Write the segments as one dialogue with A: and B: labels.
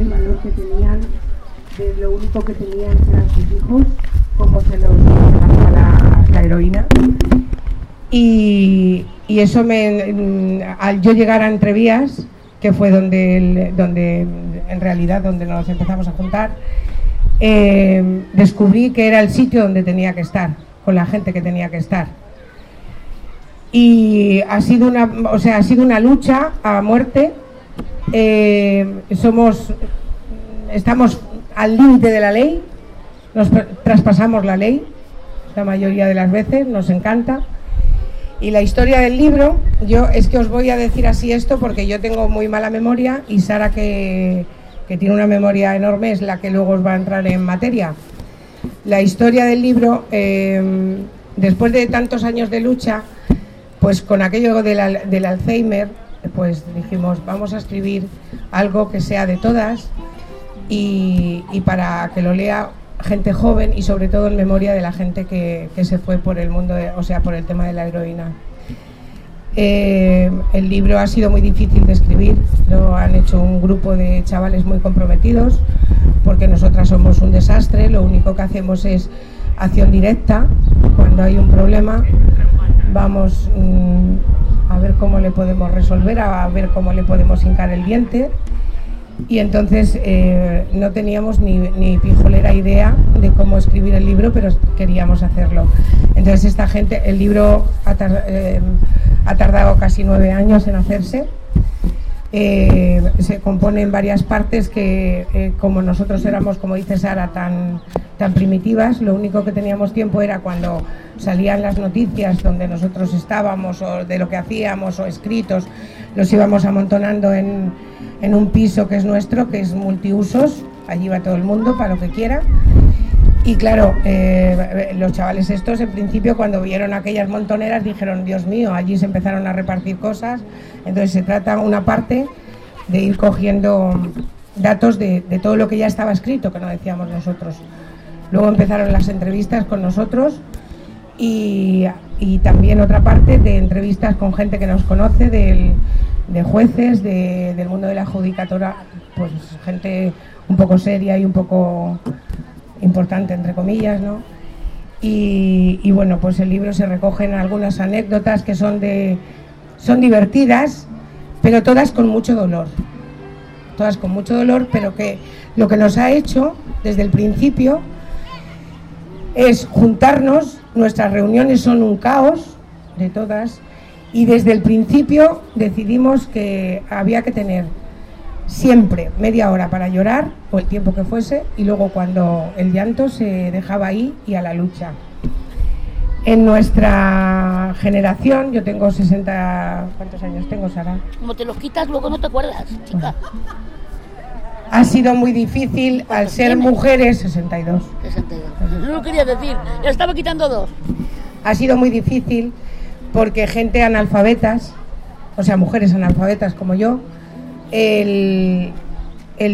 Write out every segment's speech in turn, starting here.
A: el valor que tenían, de lo único que tenían eran sus hijos, como se los la, la heroína. Y, eso me, al yo llegar a Entrevías, que fue donde, donde en realidad donde nos empezamos a juntar, eh, descubrí que era el sitio donde tenía que estar, con la gente que tenía que estar. Y ha sido una, o sea, ha sido una lucha a muerte. Eh, somos, estamos al límite de la ley, nos traspasamos la ley la mayoría de las veces, nos encanta. Y la historia del libro, yo es que os voy a decir así esto porque yo tengo muy mala memoria y Sara que, tiene una memoria enorme es la que luego os va a entrar en materia. La historia del libro, em, después de tantos años de lucha, pues con aquello del, del Alzheimer, pues dijimos, vamos a escribir algo que sea de todas y, para que lo lea gente joven y sobre todo en memoria de la gente que, se fue por el mundo, o sea, por el tema de la heroína. Eh, el libro ha sido muy difícil de escribir, lo han hecho un grupo de chavales muy comprometidos, porque nosotras somos un desastre, lo único que hacemos es acción directa, cuando hay un problema vamos mm, a ver cómo le podemos resolver, a ver cómo le podemos hincar el diente y entonces eh, no teníamos ni, ni, pijolera idea de cómo escribir el libro, pero queríamos hacerlo. Entonces esta gente, el libro ha, eh, tardado casi nueve años en hacerse. Eh, se compone en varias partes que como nosotros éramos, como dice Sara, tan, tan primitivas, lo único que teníamos tiempo era cuando salían las noticias donde nosotros estábamos o de lo que hacíamos o escritos, los íbamos amontonando en, en un piso que es nuestro, que es multiusos, allí va todo el mundo para lo que quiera. Y claro, eh, los chavales estos en principio cuando vieron aquellas montoneras dijeron, Dios mío, allí se empezaron a repartir cosas. Entonces se trata una parte de ir cogiendo datos de, todo lo que ya estaba escrito, que no decíamos nosotros. Luego empezaron las entrevistas con nosotros y, y también otra parte de entrevistas con gente que nos conoce del, de jueces, del mundo de la judicatura, pues gente un poco seria y un poco importante, entre comillas, ¿no? Y, bueno, pues el libro se recogen algunas anécdotas que son, de, son divertidas, pero todas con mucho dolor. Todas con mucho dolor, pero que lo que nos ha hecho desde el principio es juntarnos, nuestras reuniones son un caos de todas, y desde el principio decidimos que había que tener siempre media hora para llorar o el tiempo que fuese y luego cuando el llanto se dejaba ahí y a la lucha. En nuestra generación, yo tengo 60... ¿Cuántos años tengo, Sara?
B: Como te los quitas, luego no te acuerdas, chica.
A: Ha sido muy difícil al ser mujeres... 62.
B: 62. No lo quería decir, ya estaba quitando dos.
A: Ha sido muy difícil porque gente analfabetas, o sea, mujeres analfabetas como yo, el,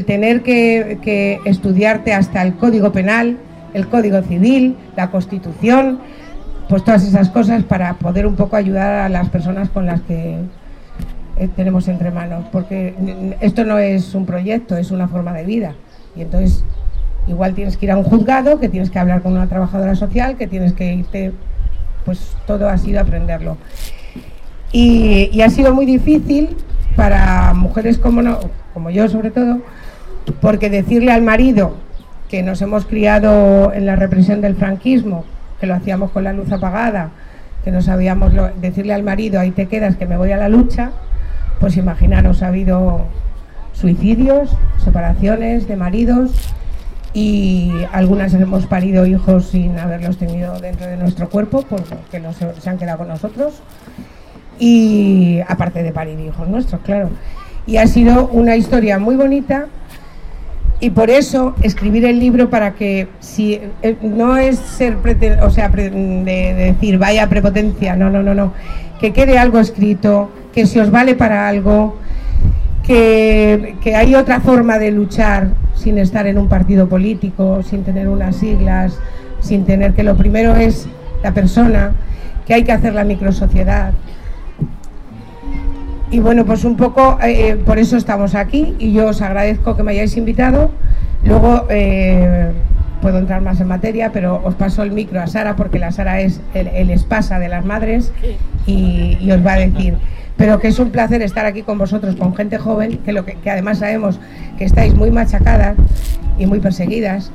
A: tener que, estudiarte hasta el Código Penal, el Código Civil, la Constitución, pues todas esas cosas para poder un poco ayudar a las personas con las que eh, tenemos entre manos, porque esto no es un proyecto, es una forma de vida. Y entonces igual tienes que ir a un juzgado, que tienes que hablar con una trabajadora social, que tienes que irte pues todo ha sido aprenderlo. Y, ha sido muy difícil para mujeres como, no, como yo sobre todo, porque decirle al marido que nos hemos criado en la represión del franquismo, que lo hacíamos con la luz apagada, que no sabíamos decirle al marido, ahí te quedas, que me voy a la lucha, pues imaginaros, ha habido suicidios, separaciones de maridos, y algunas hemos parido hijos sin haberlos tenido dentro de nuestro cuerpo porque no se, han quedado con nosotros y aparte de parir hijos nuestros, claro. Y ha sido una historia muy bonita y por eso escribir el libro para que si eh, no es ser o sea de, decir vaya prepotencia, no, no, no, no, que quede algo escrito, que si os vale para algo, que, hay otra forma de luchar sin estar en un partido político, sin tener unas siglas, sin tener que lo primero es la persona, que hay que hacer la microsociedad. Y bueno, pues un poco eh, por eso estamos aquí y yo os agradezco que me hayáis invitado. Luego eh, puedo entrar más en materia, pero os paso el micro a Sara porque la Sara es el, espasa de las madres y, os va a decir. Pero que es un placer estar aquí con vosotros, con gente joven, que, lo que, que además sabemos que estáis muy machacadas y muy perseguidas.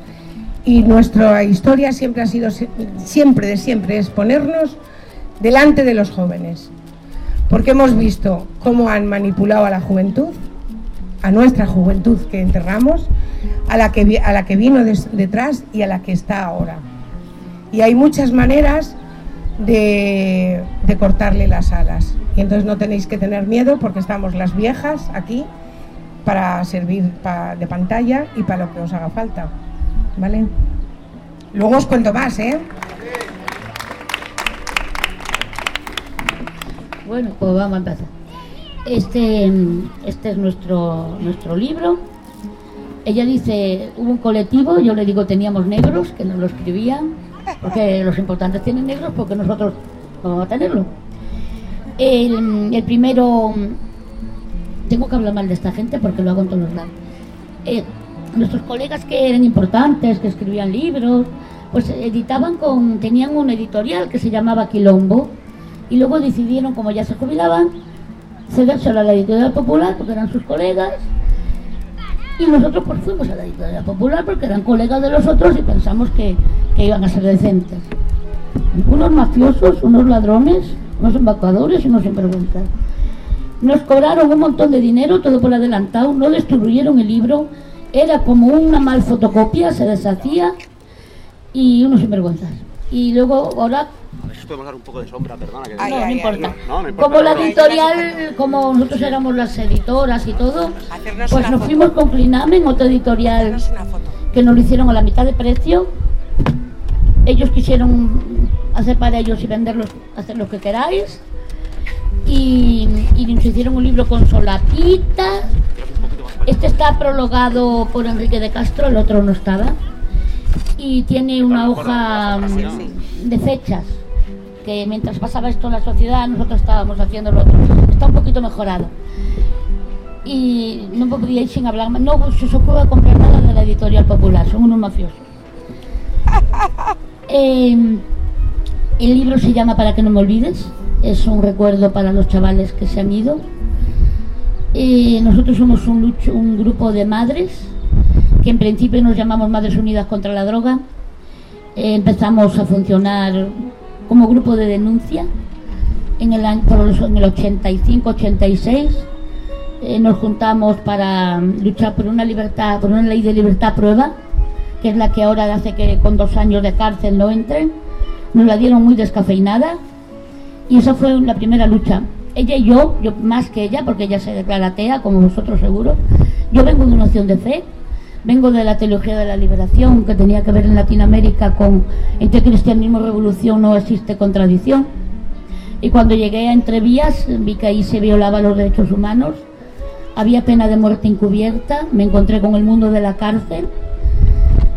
A: Y nuestra historia siempre ha sido, siempre de siempre, es ponernos delante de los jóvenes. Porque hemos visto cómo han manipulado a la juventud, a nuestra juventud que enterramos, a la que, a la que vino detrás y a la que está ahora. Y hay muchas maneras de, de cortarle las alas. Y entonces no tenéis que tener miedo porque estamos las viejas aquí para servir de pantalla y para lo que os haga falta. ¿Vale? Luego os cuento más, ¿eh?
B: Bueno, pues vamos a empezar. Este, este es nuestro, nuestro libro. Ella dice, hubo un colectivo, yo le digo teníamos negros que nos lo escribían, porque los importantes tienen negros, porque nosotros vamos a tenerlo. El, primero, tengo que hablar mal de esta gente porque lo hago en todos los lados. Eh, nuestros colegas que eran importantes, que escribían libros, pues editaban con, tenían un editorial que se llamaba Quilombo y luego decidieron, como ya se jubilaban, cedérselo a la editorial popular porque eran sus colegas y nosotros pues fuimos a la editorial popular porque eran colegas de los otros y pensamos que, que iban a ser decentes. Unos mafiosos, unos ladrones, unos embaucadores y unos sinvergüenzas. Nos cobraron un montón de dinero, todo por adelantado, no destruyeron el libro, era como una mal fotocopia, se deshacía y unos sinvergüenzas. Y luego ahora
C: podemos dar un poco de sombra, perdona. Que...
B: no, no, importa. Como la editorial, como nosotros éramos las editoras y todo, pues nos fuimos con Clinamen, otra editorial que nos lo hicieron a la mitad de precio. Ellos quisieron hacer para ellos y venderlos, hacer lo que queráis. Y, y nos hicieron un libro con solapitas este está prologado por Enrique de Castro, el otro no estaba. Y tiene una hoja de fechas, que mientras pasaba esto en la sociedad, nosotros estábamos haciendo lo otro. Está un poquito mejorado. Y no podría ir sin hablar más. No se os ocurre comprar nada de la editorial popular, son unos mafiosos. Em, el libro se llama Para que no me olvides. Es un recuerdo para los chavales que se han ido nosotros somos un, un grupo de madres que en principio nos llamamos Madres Unidas contra la Droga. Eh, empezamos a funcionar como grupo de denuncia en el, en el 85-86. Eh, nos juntamos para luchar por una libertad, por una ley de libertad prueba, que es la que ahora hace que con dos años de cárcel no entren. Nos la dieron muy descafeinada y esa fue la primera lucha ella y yo, yo más que ella, porque ella se declara atea, como vosotros seguro, yo vengo de una opción de fe, vengo de la teología de la liberación, que tenía que ver en Latinoamérica con entre cristianismo y revolución no existe contradicción. Y cuando llegué a Entrevías, vi que ahí se violaban los derechos humanos, había pena de muerte encubierta, me encontré con el mundo de la cárcel,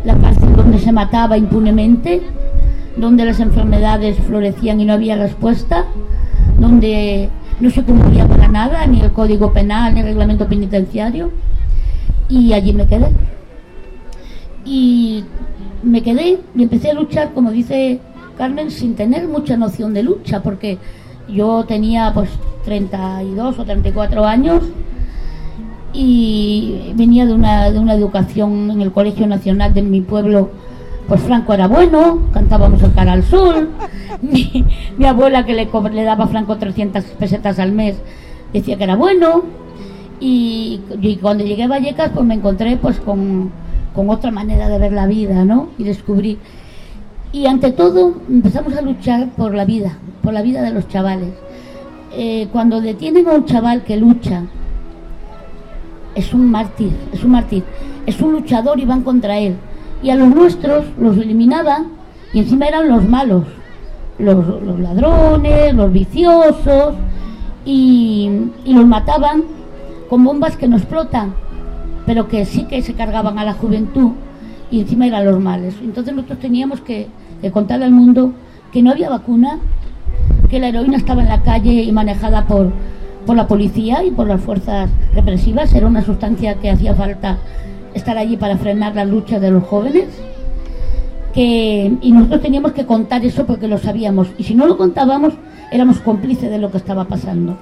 B: la cárcel donde se mataba impunemente, donde las enfermedades florecían y no había respuesta, donde no se cumplía para nada, ni el código penal, ni el reglamento penitenciario, y allí me quedé. Y me quedé y empecé a luchar, como dice Carmen, sin tener mucha noción de lucha, porque yo tenía pues 32 o 34 años y venía de una, de una educación en el Colegio Nacional de mi pueblo pues Franco era bueno, cantábamos el cara al sol. Mi, abuela que le, le, daba a Franco 300 pesetas al mes decía que era bueno. Y, cuando llegué a Vallecas pues me encontré pues con, otra manera de ver la vida, ¿no? Y descubrí. Y ante todo empezamos a luchar por la vida, por la vida de los chavales. Eh, cuando detienen a un chaval que lucha, es un mártir, es un mártir, es un luchador y van contra él y a los nuestros los eliminaban y encima eran los malos, los, ladrones, los viciosos y, los mataban con bombas que no explotan, pero que sí que se cargaban a la juventud y encima eran los males. Entonces nosotros teníamos que, que contarle al mundo que no había vacuna, que la heroína estaba en la calle y manejada por, por la policía y por las fuerzas represivas. Era una sustancia que hacía falta estar allí para frenar la lucha de los jóvenes. Que, y nosotros teníamos que contar eso porque lo sabíamos. Y si no lo contábamos, éramos cómplices de lo que estaba pasando.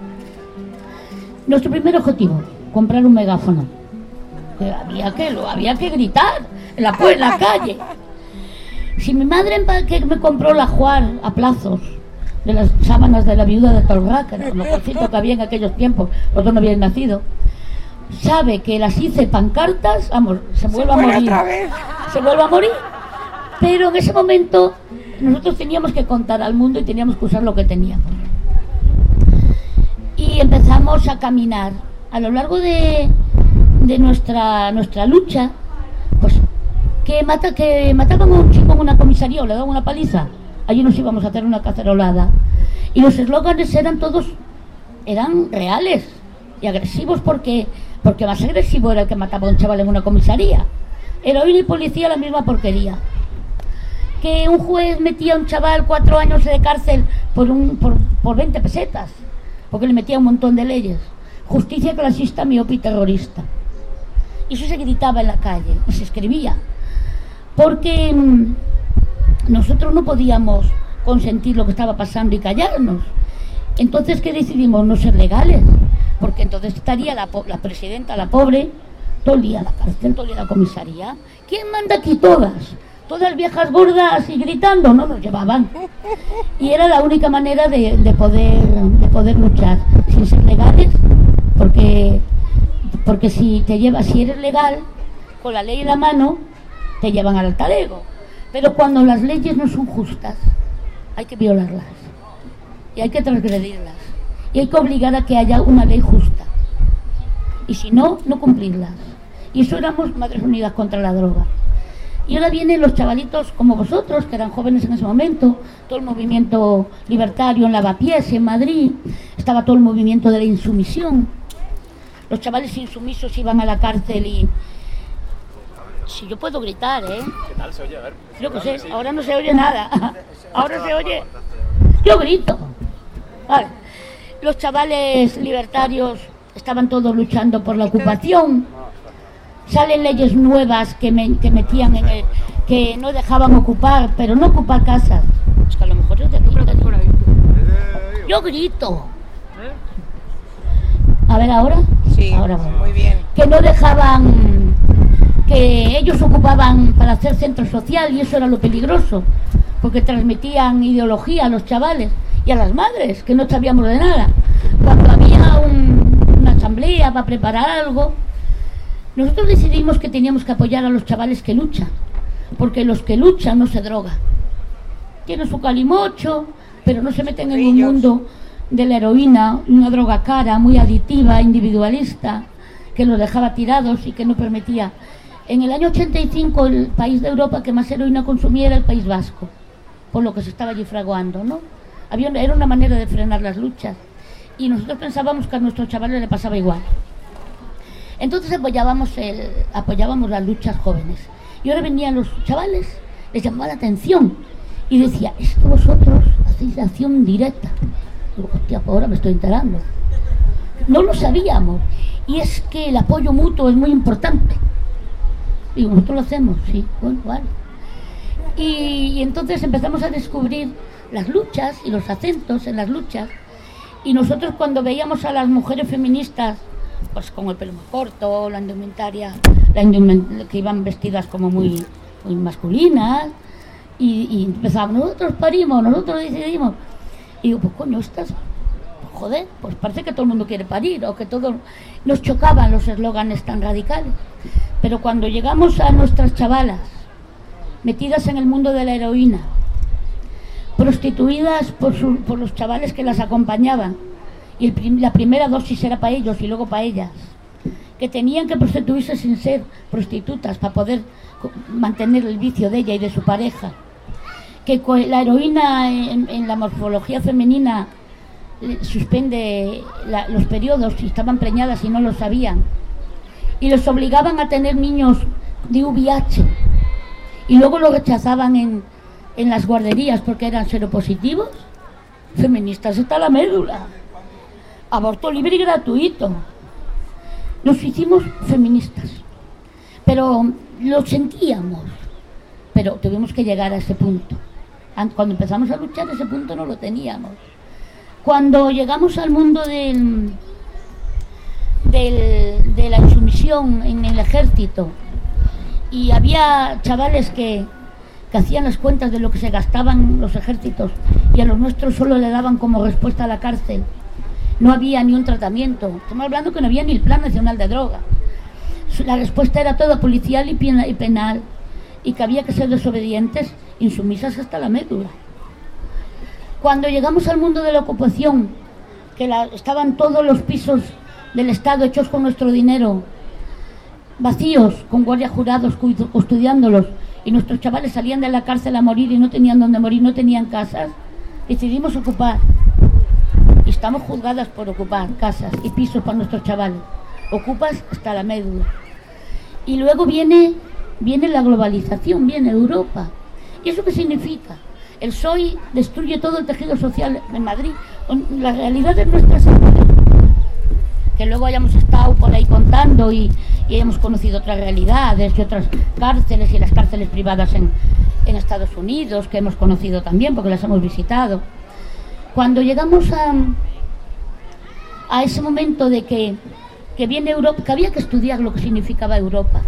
B: Nuestro primer objetivo, comprar un megáfono. Que había que, lo había que gritar en la, en la calle. Si mi madre que me compró la Juan a plazos de las sábanas de la viuda de Tolga, que lo mejorcito que había en aquellos tiempos, vosotros no habían nacido, sabe que las hice pancartas, vamos, se vuelve a morir. Se vuelve a morir. Pero en ese momento nosotros teníamos que contar al mundo y teníamos que usar lo que teníamos. Y empezamos a caminar. A lo largo de, de nuestra, nuestra lucha, pues que, mata, que mataban a un chico en una comisaría o le daban una paliza. Allí nos íbamos a hacer una cacerolada. Y los eslóganes eran todos, eran reales y agresivos porque, porque más agresivo era el que mataba a un chaval en una comisaría. Heroína y policía la misma porquería. Que un juez metía a un chaval cuatro años de cárcel por, un, por, por 20 pesetas, porque le metía un montón de leyes. Justicia clasista, miope y terrorista. Eso se gritaba en la calle se escribía porque mm, nosotros no podíamos consentir lo que estaba pasando y callarnos. Entonces, ¿qué decidimos? No ser legales, porque entonces estaría la, presidenta, la pobre, todo el día la cárcel, todo el día la comisaría. ¿Quién manda aquí todas? Todas viejas gordas y gritando, no nos llevaban. Y era la única manera de poder, de poder luchar, sin ser legales, porque, porque si te llevas, si eres legal, con la ley en la mano, te llevan al talego. Pero cuando las leyes no son justas, hay que violarlas y hay que transgredirlas y hay que obligar a que haya una ley justa. Y si no, no cumplirlas. Y eso éramos Madres Unidas contra la Droga. Y ahora vienen los chavalitos como vosotros, que eran jóvenes en ese momento, todo el movimiento libertario en Lavapiés, en Madrid, estaba todo el movimiento de la insumisión. Los chavales insumisos iban a la cárcel y, si yo puedo gritar, ¿eh?
C: ¿Qué tal se oye? A ver.
B: Yo qué sé, ahora no se oye nada. Ahora se oye. Yo grito. Vale. Los chavales libertarios estaban todos luchando por la ocupación. Salen leyes nuevas que, me, que metían en el, que no dejaban ocupar, pero no ocupar casas. Es que a lo mejor yo te Yo grito. A ver ahora.
A: Sí,
B: ahora
A: muy bien.
B: Que no dejaban que ellos ocupaban para hacer centro social y eso era lo peligroso, porque transmitían ideología a los chavales y a las madres, que no sabíamos de nada. Cuando había un- una asamblea para preparar algo, nosotros decidimos que teníamos que apoyar a los chavales que luchan, porque los que luchan no se drogan. Tienen su calimocho, pero no se meten en un mundo de la heroína, una droga cara, muy aditiva, individualista, que los dejaba tirados y que no permitía. En el año 85 el país de Europa que más heroína consumía era el País Vasco, por lo que se estaba allí fraguando, ¿no? Había, era una manera de frenar las luchas y nosotros pensábamos que a nuestros chavales le pasaba igual. Entonces apoyábamos, el, apoyábamos las luchas jóvenes. Y ahora venían los chavales, les llamaba la atención y decía, es que vosotros hacéis acción directa. Digo, hostia, pues ahora me estoy enterando. No lo sabíamos. Y es que el apoyo mutuo es muy importante. Digo, nosotros lo hacemos, sí, bueno, vale. Y, entonces empezamos a descubrir las luchas y los acentos en las luchas. Y nosotros cuando veíamos a las mujeres feministas, pues con el pelo muy corto, la indumentaria, la indumen- que iban vestidas como muy, muy masculinas, y, y empezábamos, nosotros parimos, nosotros decidimos. Y digo, pues coño, estas, joder, pues parece que todo el mundo quiere parir, o que todo... Nos chocaban los eslóganes tan radicales. Pero cuando llegamos a nuestras chavalas, metidas en el mundo de la heroína, prostituidas por, su- por los chavales que las acompañaban, y la primera dosis era para ellos y luego para ellas, que tenían que prostituirse sin ser prostitutas para poder mantener el vicio de ella y de su pareja, que la heroína en, la morfología femenina eh, suspende los periodos y estaban preñadas y no lo sabían, y los obligaban a tener niños de VIH y luego los rechazaban en, en las guarderías porque eran seropositivos, feministas está la médula. aborto libre y gratuito. Nos hicimos feministas, pero lo sentíamos, pero tuvimos que llegar a ese punto. Cuando empezamos a luchar, ese punto no lo teníamos. Cuando llegamos al mundo de la insumisión en el ejército y había chavales que, que hacían las cuentas de lo que se gastaban los ejércitos y a los nuestros solo le daban como respuesta a la cárcel. No había ni un tratamiento. Estamos hablando que no había ni el Plan Nacional de Droga. La respuesta era toda policial y penal y que había que ser desobedientes, insumisas hasta la médula. Cuando llegamos al mundo de la ocupación, que estaban todos los pisos del Estado hechos con nuestro dinero, vacíos, con guardias jurados custodiándolos, y nuestros chavales salían de la cárcel a morir y no tenían donde morir, no tenían casas, decidimos ocupar. Y estamos juzgadas por ocupar casas y pisos para nuestros chavales. Ocupas hasta la médula. Y luego viene, viene la globalización, viene Europa. ¿Y eso qué significa? El PSOE destruye todo el tejido social en Madrid. La realidad de nuestras que luego hayamos estado por ahí contando y, y hemos conocido otras realidades y otras cárceles y las cárceles privadas en, en Estados Unidos, que hemos conocido también porque las hemos visitado. Cuando llegamos a, a ese momento de que, que viene Europa, que había que estudiar lo que significaba Europa,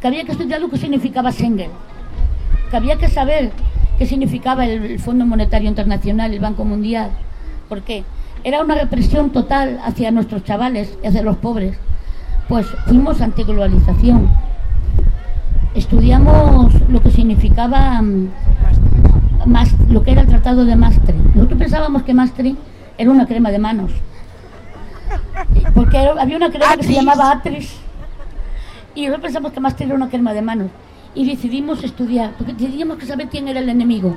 B: que había que estudiar lo que significaba Schengen, que había que saber qué significaba el Fondo Monetario Internacional, el Banco Mundial, porque era una represión total hacia nuestros chavales y hacia los pobres. Pues fuimos antiglobalización. Estudiamos lo que significaba mm, más, lo que era el Tratado de Maastricht. Nosotros pensábamos que Maastricht era una crema de manos. Porque había una crema que se llamaba Atris. Y nosotros pensamos que Maastricht era una crema de manos. Y decidimos estudiar, porque teníamos que saber quién era el enemigo.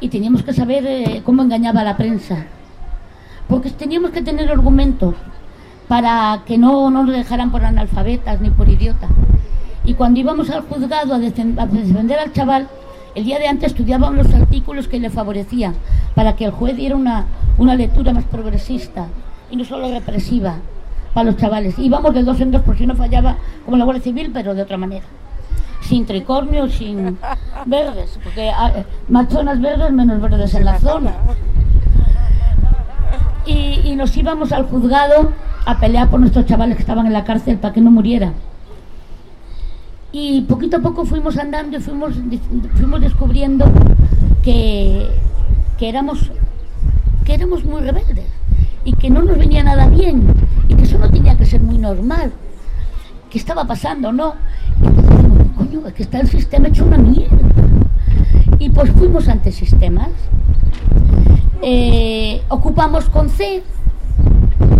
B: Y teníamos que saber eh, cómo engañaba a la prensa. Porque teníamos que tener argumentos para que no nos dejaran por analfabetas ni por idiotas. Y cuando íbamos al juzgado a, defender al chaval, el día de antes estudiábamos los artículos que le favorecían para que el juez diera una, una lectura más progresista y no solo represiva para los chavales. Íbamos de dos en dos por si no fallaba como la Guardia Civil, pero de otra manera. Sin tricornio, sin verdes, porque más zonas verdes menos verdes en la zona. Y, nos íbamos al juzgado a pelear por nuestros chavales que estaban en la cárcel para que no murieran. Y poquito a poco fuimos andando y fuimos, fuimos descubriendo que, que, éramos, que éramos muy rebeldes y que no nos venía nada bien y que eso no tenía que ser muy normal. ¿Qué estaba pasando, no? Que está el sistema hecho una mierda. Y pues fuimos ante sistemas. Eh, ocupamos con C,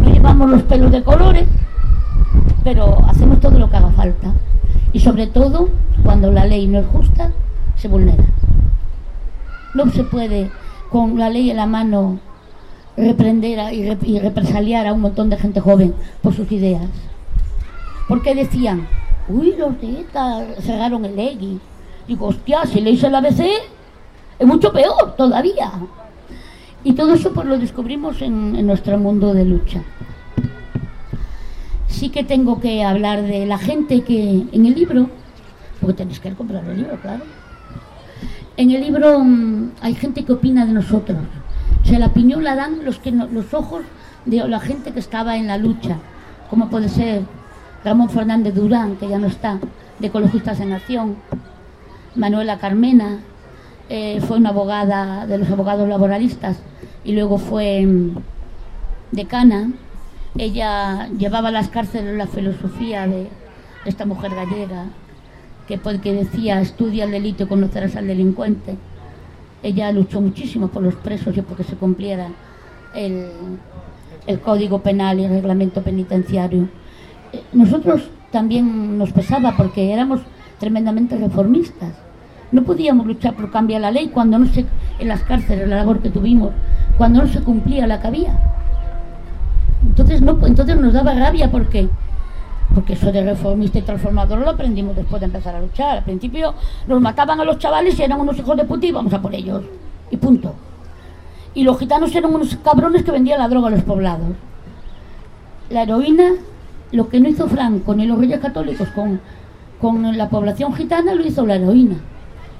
B: no llevamos los pelos de colores, pero hacemos todo lo que haga falta. Y sobre todo, cuando la ley no es justa, se vulnera. No se puede, con la ley en la mano, reprender y, represaliar a un montón de gente joven por sus ideas. Porque decían, uy, los ETA cerraron el EGI. Digo, hostia, si leéis el ABC, es mucho peor todavía. Y todo eso pues lo descubrimos en nuestro mundo de lucha sí que tengo que hablar de la gente que en el libro, porque tenéis que comprar el libro, claro. En el libro mm, hay gente que opina de nosotros. O sea, la opinión la dan los, que los ojos de la gente que estaba en la lucha, como puede ser Ramón Fernández Durán, que ya no está, de Ecologistas en Acción, Manuela Carmena, eh, fue una abogada de los abogados laboralistas y luego fue mm, decana ella llevaba a las cárceles la filosofía de, esta mujer gallega que, que decía estudia el delito y conocerás al delincuente. Ella luchó muchísimo por los presos y porque se cumpliera el, el código penal y el reglamento penitenciario. Nosotros también nos pesaba porque éramos tremendamente reformistas. No podíamos luchar por cambiar la ley cuando no se, en las cárceles, la labor que tuvimos, cuando no se cumplía la que había. Entonces, no, entonces nos daba rabia porque porque eso de reformista y transformador lo aprendimos después de empezar a luchar. Al principio nos mataban a los chavales y eran unos hijos de puta y vamos a por ellos. Y punto. Y los gitanos eran unos cabrones que vendían la droga a los poblados. La heroína, lo que no hizo Franco ni los reyes católicos con, con la población gitana, lo hizo la heroína.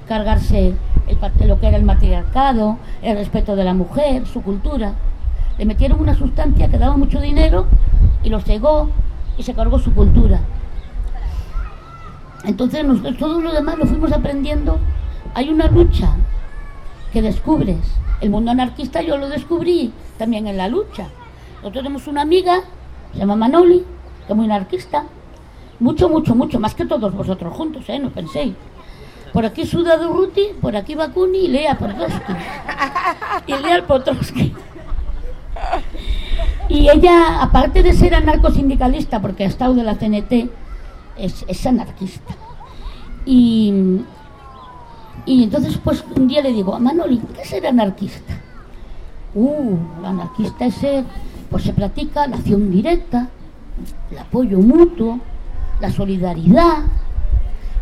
B: Cargarse el, lo que era el matriarcado, el respeto de la mujer, su cultura. Le metieron una sustancia que daba mucho dinero y los cegó y se cargó su cultura. Entonces nosotros todo lo demás lo fuimos aprendiendo. Hay una lucha que descubres. El mundo anarquista yo lo descubrí también en la lucha. Nosotros tenemos una amiga, se llama Manoli, que muy anarquista. Mucho, mucho, mucho, más que todos vosotros juntos, ¿eh? No penséis. Por aquí Suda Durruti, por aquí Bakuni y Lea Potrovsky. Y Lea Potrovsky. Y ella, aparte de ser anarcosindicalista, porque ha estado de la CNT, es, es anarquista. Y, y entonces, pues un día le digo a Manoli, ¿qué es ser anarquista? Uh, anarquista es ser, pues se practica la acción directa, el apoyo mutuo, la solidaridad,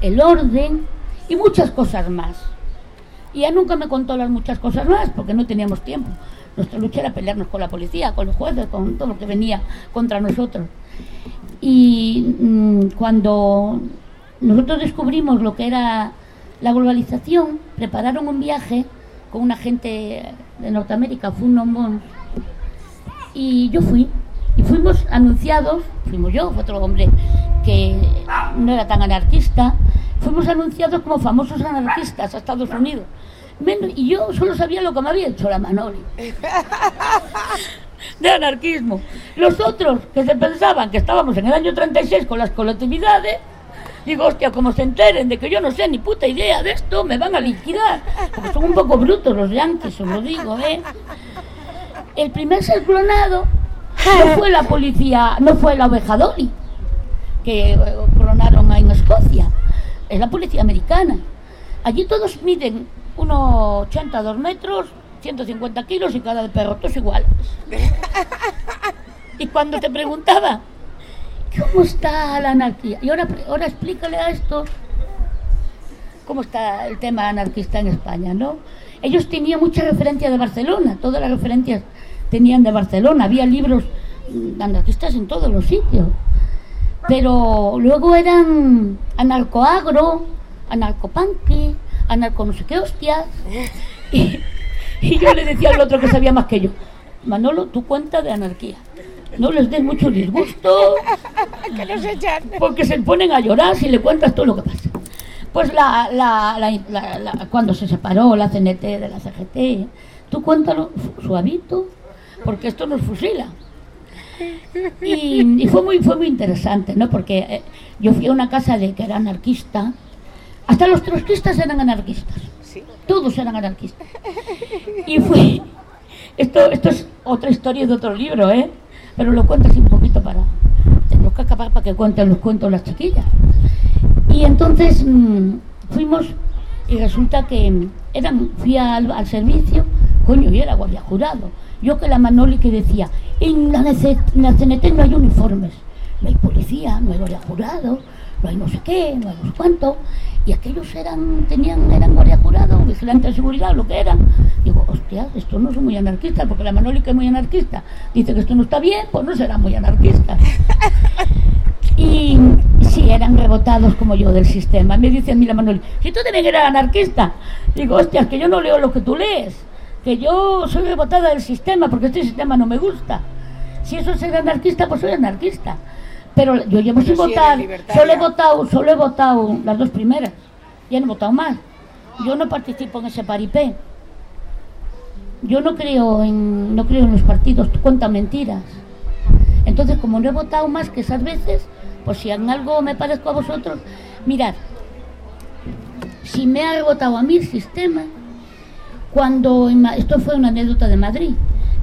B: el orden y muchas cosas más. Y ella nunca me contó las muchas cosas más porque no teníamos tiempo. Nuestra lucha era pelearnos con la policía, con los jueces, con todo lo que venía contra nosotros. Y mm, cuando nosotros descubrimos lo que era la globalización, prepararon un viaje con una gente de Norteamérica, Funon Mons, y yo fui. Y fuimos anunciados, fuimos yo, fue otro hombre que no era tan anarquista, fuimos anunciados como famosos anarquistas a Estados Unidos. Menos- y yo solo sabía lo que me había hecho la Manoli. De anarquismo. Los otros que se pensaban que estábamos en el año 36 con las colectividades, digo, hostia, como se enteren de que yo no sé ni puta idea de esto, me van a liquidar. Porque son un poco brutos los yanquis, os lo digo, ¿eh? El primer ser clonado no fue la policía, no fue la oveja Dolly, que eh, clonaron en Escocia, es la policía americana. Allí todos miden 1,80, 2 metros, 150 kilos y cada perro, todos iguales. Y cuando te preguntaba, ¿cómo está la anarquía? Y ahora, ahora explícale a estos cómo está el tema anarquista en España, ¿no? Ellos tenían mucha referencia de Barcelona, todas las referencias tenían de Barcelona, había libros mm, anarquistas en todos los sitios. Pero luego eran anarcoagro, anarcopanqui, anarco no sé qué hostias. Y, y yo le decía al otro que sabía más que yo, Manolo, tu cuenta de anarquía. No les des mucho disgusto,
A: que nos echan.
B: porque se ponen a llorar si le cuentas todo lo que pasa. Pues la, la- la- la- la- cuando se separó la CNT de la CGT, tú cuéntalo suavito, porque esto nos fusila. Y, y fue muy fue muy interesante, ¿no? Porque eh, yo fui a una casa de que era anarquista, hasta los trotskistas eran anarquistas, todos eran anarquistas. Y fui, esto, esto es otra historia de otro libro, ¿eh? Pero lo cuento así un poquito para, tengo que acabar para que cuenten los cuentos las chiquillas. Y entonces mm, fuimos y resulta que mm, eran, fui al, al servicio, coño, y era guardia jurado. Yo que la Manoli que decía, en la, en la CNT no hay uniformes, no hay policía, no hay guardia jurado, no hay no sé qué, no hay no sé cuánto. Y aquellos eran, tenían, eran guardia jurado, vigilante de seguridad, lo que eran. Digo, hostia, esto no son muy anarquistas, porque la Manoli que es muy anarquista dice que esto no está bien, pues no será muy anarquista. Y sí, eran rebotados como yo del sistema. Me dice a mí la Manoli, si tú también eras anarquista. Digo, hostia, es que yo no leo lo que tú lees. Que yo soy rebotada del sistema porque este sistema no me gusta. Si eso es ser anarquista, pues soy anarquista. Pero yo llevo sin votar. Solo he votado, solo he votado las dos primeras. Ya no he votado más. Yo no participo en ese paripé. Yo no creo en, no creo en los partidos, cuentan mentiras. Entonces, como no he votado más que esas veces, pues si en algo me parezco a vosotros, mirad, si me ha rebotado a mí el sistema, cuando, esto fue una anécdota de Madrid,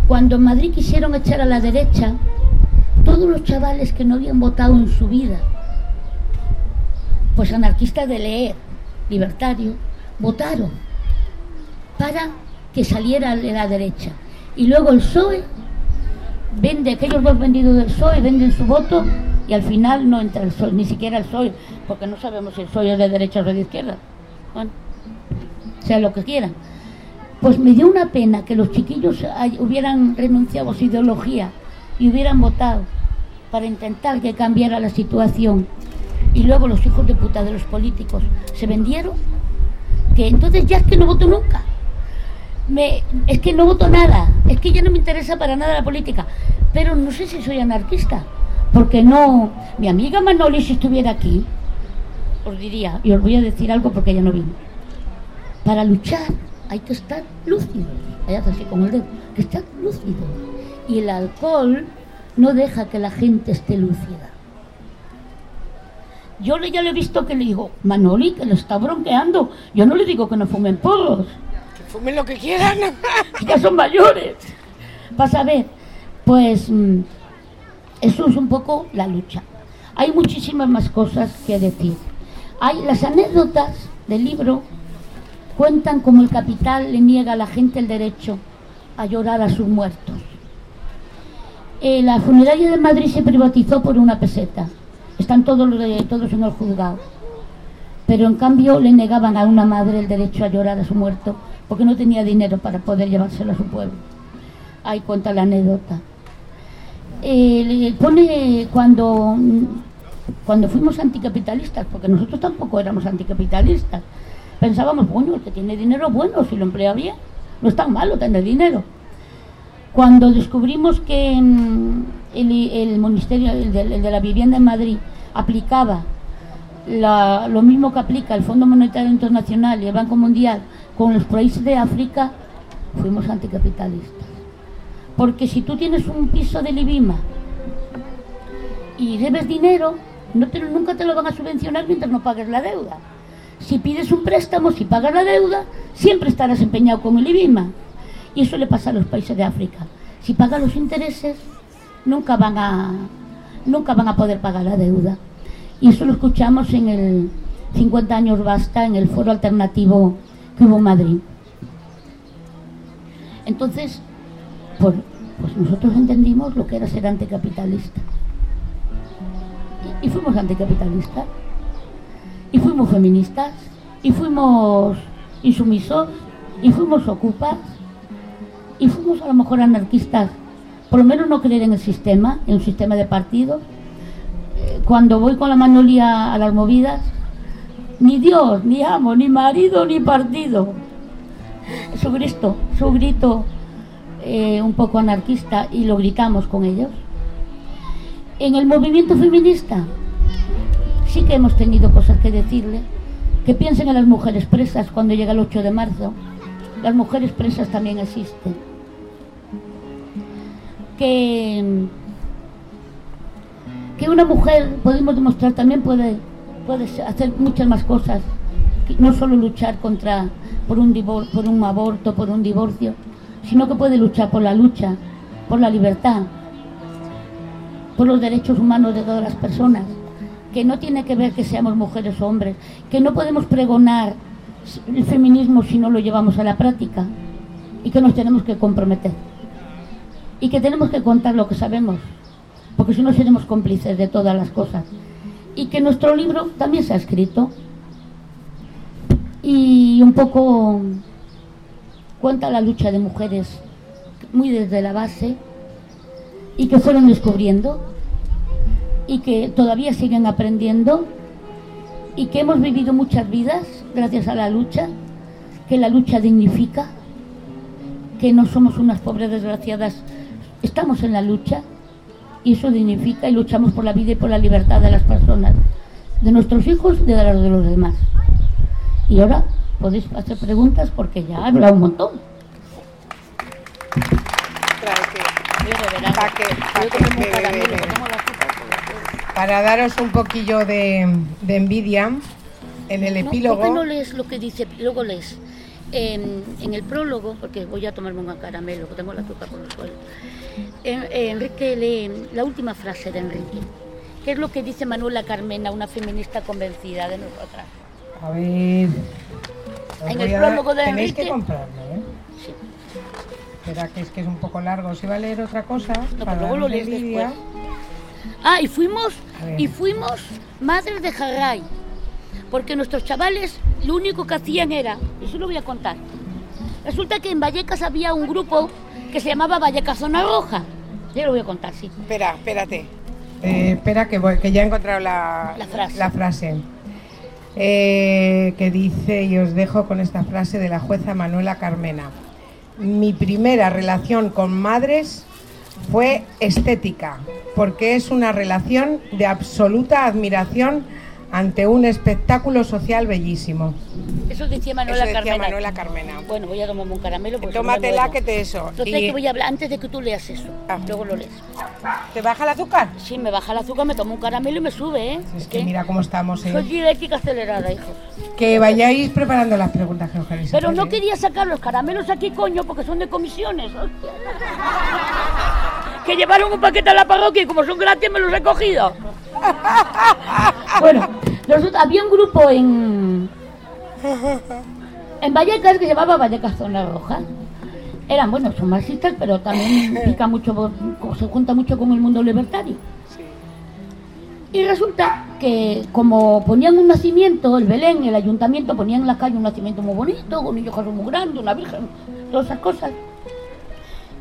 B: cuando en Madrid quisieron echar a la derecha, todos los chavales que no habían votado en su vida, pues anarquistas de leer, libertarios, votaron para que saliera la derecha. Y luego el PSOE vende, aquellos dos vendidos del PSOE venden su voto y al final no entra el PSOE, ni siquiera el PSOE, porque no sabemos si el PSOE es de derecha o de izquierda. Bueno, sea lo que quieran. Pues me dio una pena que los chiquillos hubieran renunciado a su ideología y hubieran votado para intentar que cambiara la situación. Y luego los hijos de puta de los políticos se vendieron, que entonces ya es que no voto nunca. Me, es que no voto nada, es que ya no me interesa para nada la política. Pero no sé si soy anarquista, porque no. Mi amiga Manoli, si estuviera aquí, os diría, y os voy a decir algo porque ella no vino. Para luchar hay que estar lúcido. Allá hace así con el dedo, que estar lúcido. Y el alcohol no deja que la gente esté lúcida. Yo le- ya le he visto que le digo, Manoli, que lo está bronqueando. Yo no le digo que no fumen porros,
A: Que fumen lo que quieran.
B: ya son mayores. Vas a ver, pues mm, eso es un poco la lucha. Hay muchísimas más cosas que decir. Hay las anécdotas del libro cuentan cómo el capital le niega a la gente el derecho a llorar a sus muertos. Eh, la funeraria de Madrid se privatizó por una peseta. Están todos, todos en el juzgado. Pero en cambio le negaban a una madre el derecho a llorar a su muerto porque no tenía dinero para poder llevárselo a su pueblo. Ahí cuenta la anécdota. Eh, pone cuando, cuando fuimos anticapitalistas, porque nosotros tampoco éramos anticapitalistas, pensábamos, bueno, que tiene dinero, bueno, si lo emplea bien, no es tan malo tener dinero. Cuando descubrimos que mm, el, ministerio, de, la vivienda en Madrid, aplicaba lo mismo que aplica el Fondo Monetario Internacional y el Banco Mundial con los países de África, fuimos anticapitalistas. Porque si tú tienes un piso de Libima y debes dinero, no te- nunca te lo van a subvencionar mientras no pagues la deuda. Si pides un préstamo, si pagas la deuda, siempre estarás empeñado con el IBIMA. Y eso le pasa a los países de África. Si pagan los intereses, nunca van a, nunca van a poder pagar la deuda. Y eso lo escuchamos en el 50 años basta, en el foro alternativo que hubo en Madrid. Entonces, pues, nosotros entendimos lo que era ser anticapitalista. Y, y fuimos anticapitalistas. Y fuimos feministas. Y fuimos insumisos. Y fuimos ocupas. Y fuimos a lo mejor anarquistas. Por lo menos no creer en el sistema, en un sistema de partidos. Eh, Cuando voy con la manolía a las movidas, ni Dios, ni amo, ni marido, ni partido. Eso grito, eso grito eh, un poco anarquista y lo gritamos con ellos. En el movimiento feminista sí que hemos tenido cosas que decirle, que piensen en las mujeres presas cuando llega el 8 de marzo. Las mujeres presas también existen. Que, que una mujer, podemos demostrar, también puede, puede hacer muchas más cosas, no solo luchar contra por un, divor- por un aborto, por un divorcio, sino que puede luchar por la lucha, por la libertad, por los derechos humanos de todas las personas, que no tiene que ver que seamos mujeres o hombres, que no podemos pregonar el feminismo si no lo llevamos a la práctica y que nos tenemos que comprometer y que tenemos que contar lo que sabemos, porque si no seremos cómplices de todas las cosas. Y que nuestro libro también se ha escrito y un poco cuenta la lucha de mujeres muy desde la base y que fueron descubriendo y que todavía siguen aprendiendo y que hemos vivido muchas vidas gracias a la lucha, que la lucha dignifica, que no somos unas pobres desgraciadas, estamos en la lucha y eso dignifica y luchamos por la vida y por la libertad de las personas, de nuestros hijos y de las de los demás. Y ahora podéis hacer preguntas porque ya he hablado un montón.
A: Claro que-
B: Yo de verdad,
A: Pa' que- pa'
B: yo
A: que Para daros un poquillo de, de envidia, en el
B: No,
A: epílogo.
B: ¿Por qué no lees lo que dice? Luego lees. En, en el prólogo, porque voy a tomarme un caramelo, que tengo la azúcar por suelos. En- eh, Enrique lee la última frase de Enrique. ¿Qué es lo que dice Manuela Carmena, una feminista convencida de nosotras?
A: A ver.
B: En el
A: dar-
B: prólogo de
A: Tenéis
B: Enrique.
A: que comprarlo, ¿eh?
B: Sí.
A: Espera, que es que es un poco largo. Si va a leer otra cosa.
B: No, pero luego lo lees después. Ah, y fuimos, y fuimos madres de Jarray. Porque nuestros chavales lo único que hacían era, eso lo voy a contar, Resulta que en Vallecas había un grupo que se llamaba Vallecas Zona Roja. Yo lo voy a contar, sí.
A: Espera, espérate. Eh, espera, que, voy- que ya he encontrado la,
B: La frase.
A: la frase. Eh, que dice, y os dejo con esta frase de la jueza Manuela Carmena. Mi primera relación con madres fue estética, porque es una relación de absoluta admiración ante un espectáculo social bellísimo.
B: Eso decía Manuela
A: Eso decía
B: Carmena.
A: Manuela Carmena.
B: Bueno, voy a tomarme un caramelo. porque
A: Tómatela
B: no
A: que te eso.
B: Entonces
A: Y-
B: te voy a hablar antes de que tú leas eso.
A: Ah.
B: Luego lo lees.
A: ¿Te baja el azúcar?
B: Sí, me baja el azúcar, me tomo un caramelo y me sube, ¿eh?
A: Es que mira cómo estamos. eh.
B: Soy diurética acelerada, hijos.
A: Que vayáis preparando las preguntas que os queréis
B: Pero no
A: ¿eh?
B: quería sacar los caramelos aquí, coño, porque son de comisiones. Que llevaron un paquete a la parroquia y como son gratis me los he cogido. bueno, nosotros- había un grupo en en Vallecas que llamaba Vallecas Zona Roja. Eran, bueno, son marxistas, pero también pica mucho, se junta mucho con el mundo libertario. Y resulta que como ponían un nacimiento, el Belén, el ayuntamiento ponían en la calle un nacimiento muy bonito, un niño muy grande, una virgen, todas esas cosas.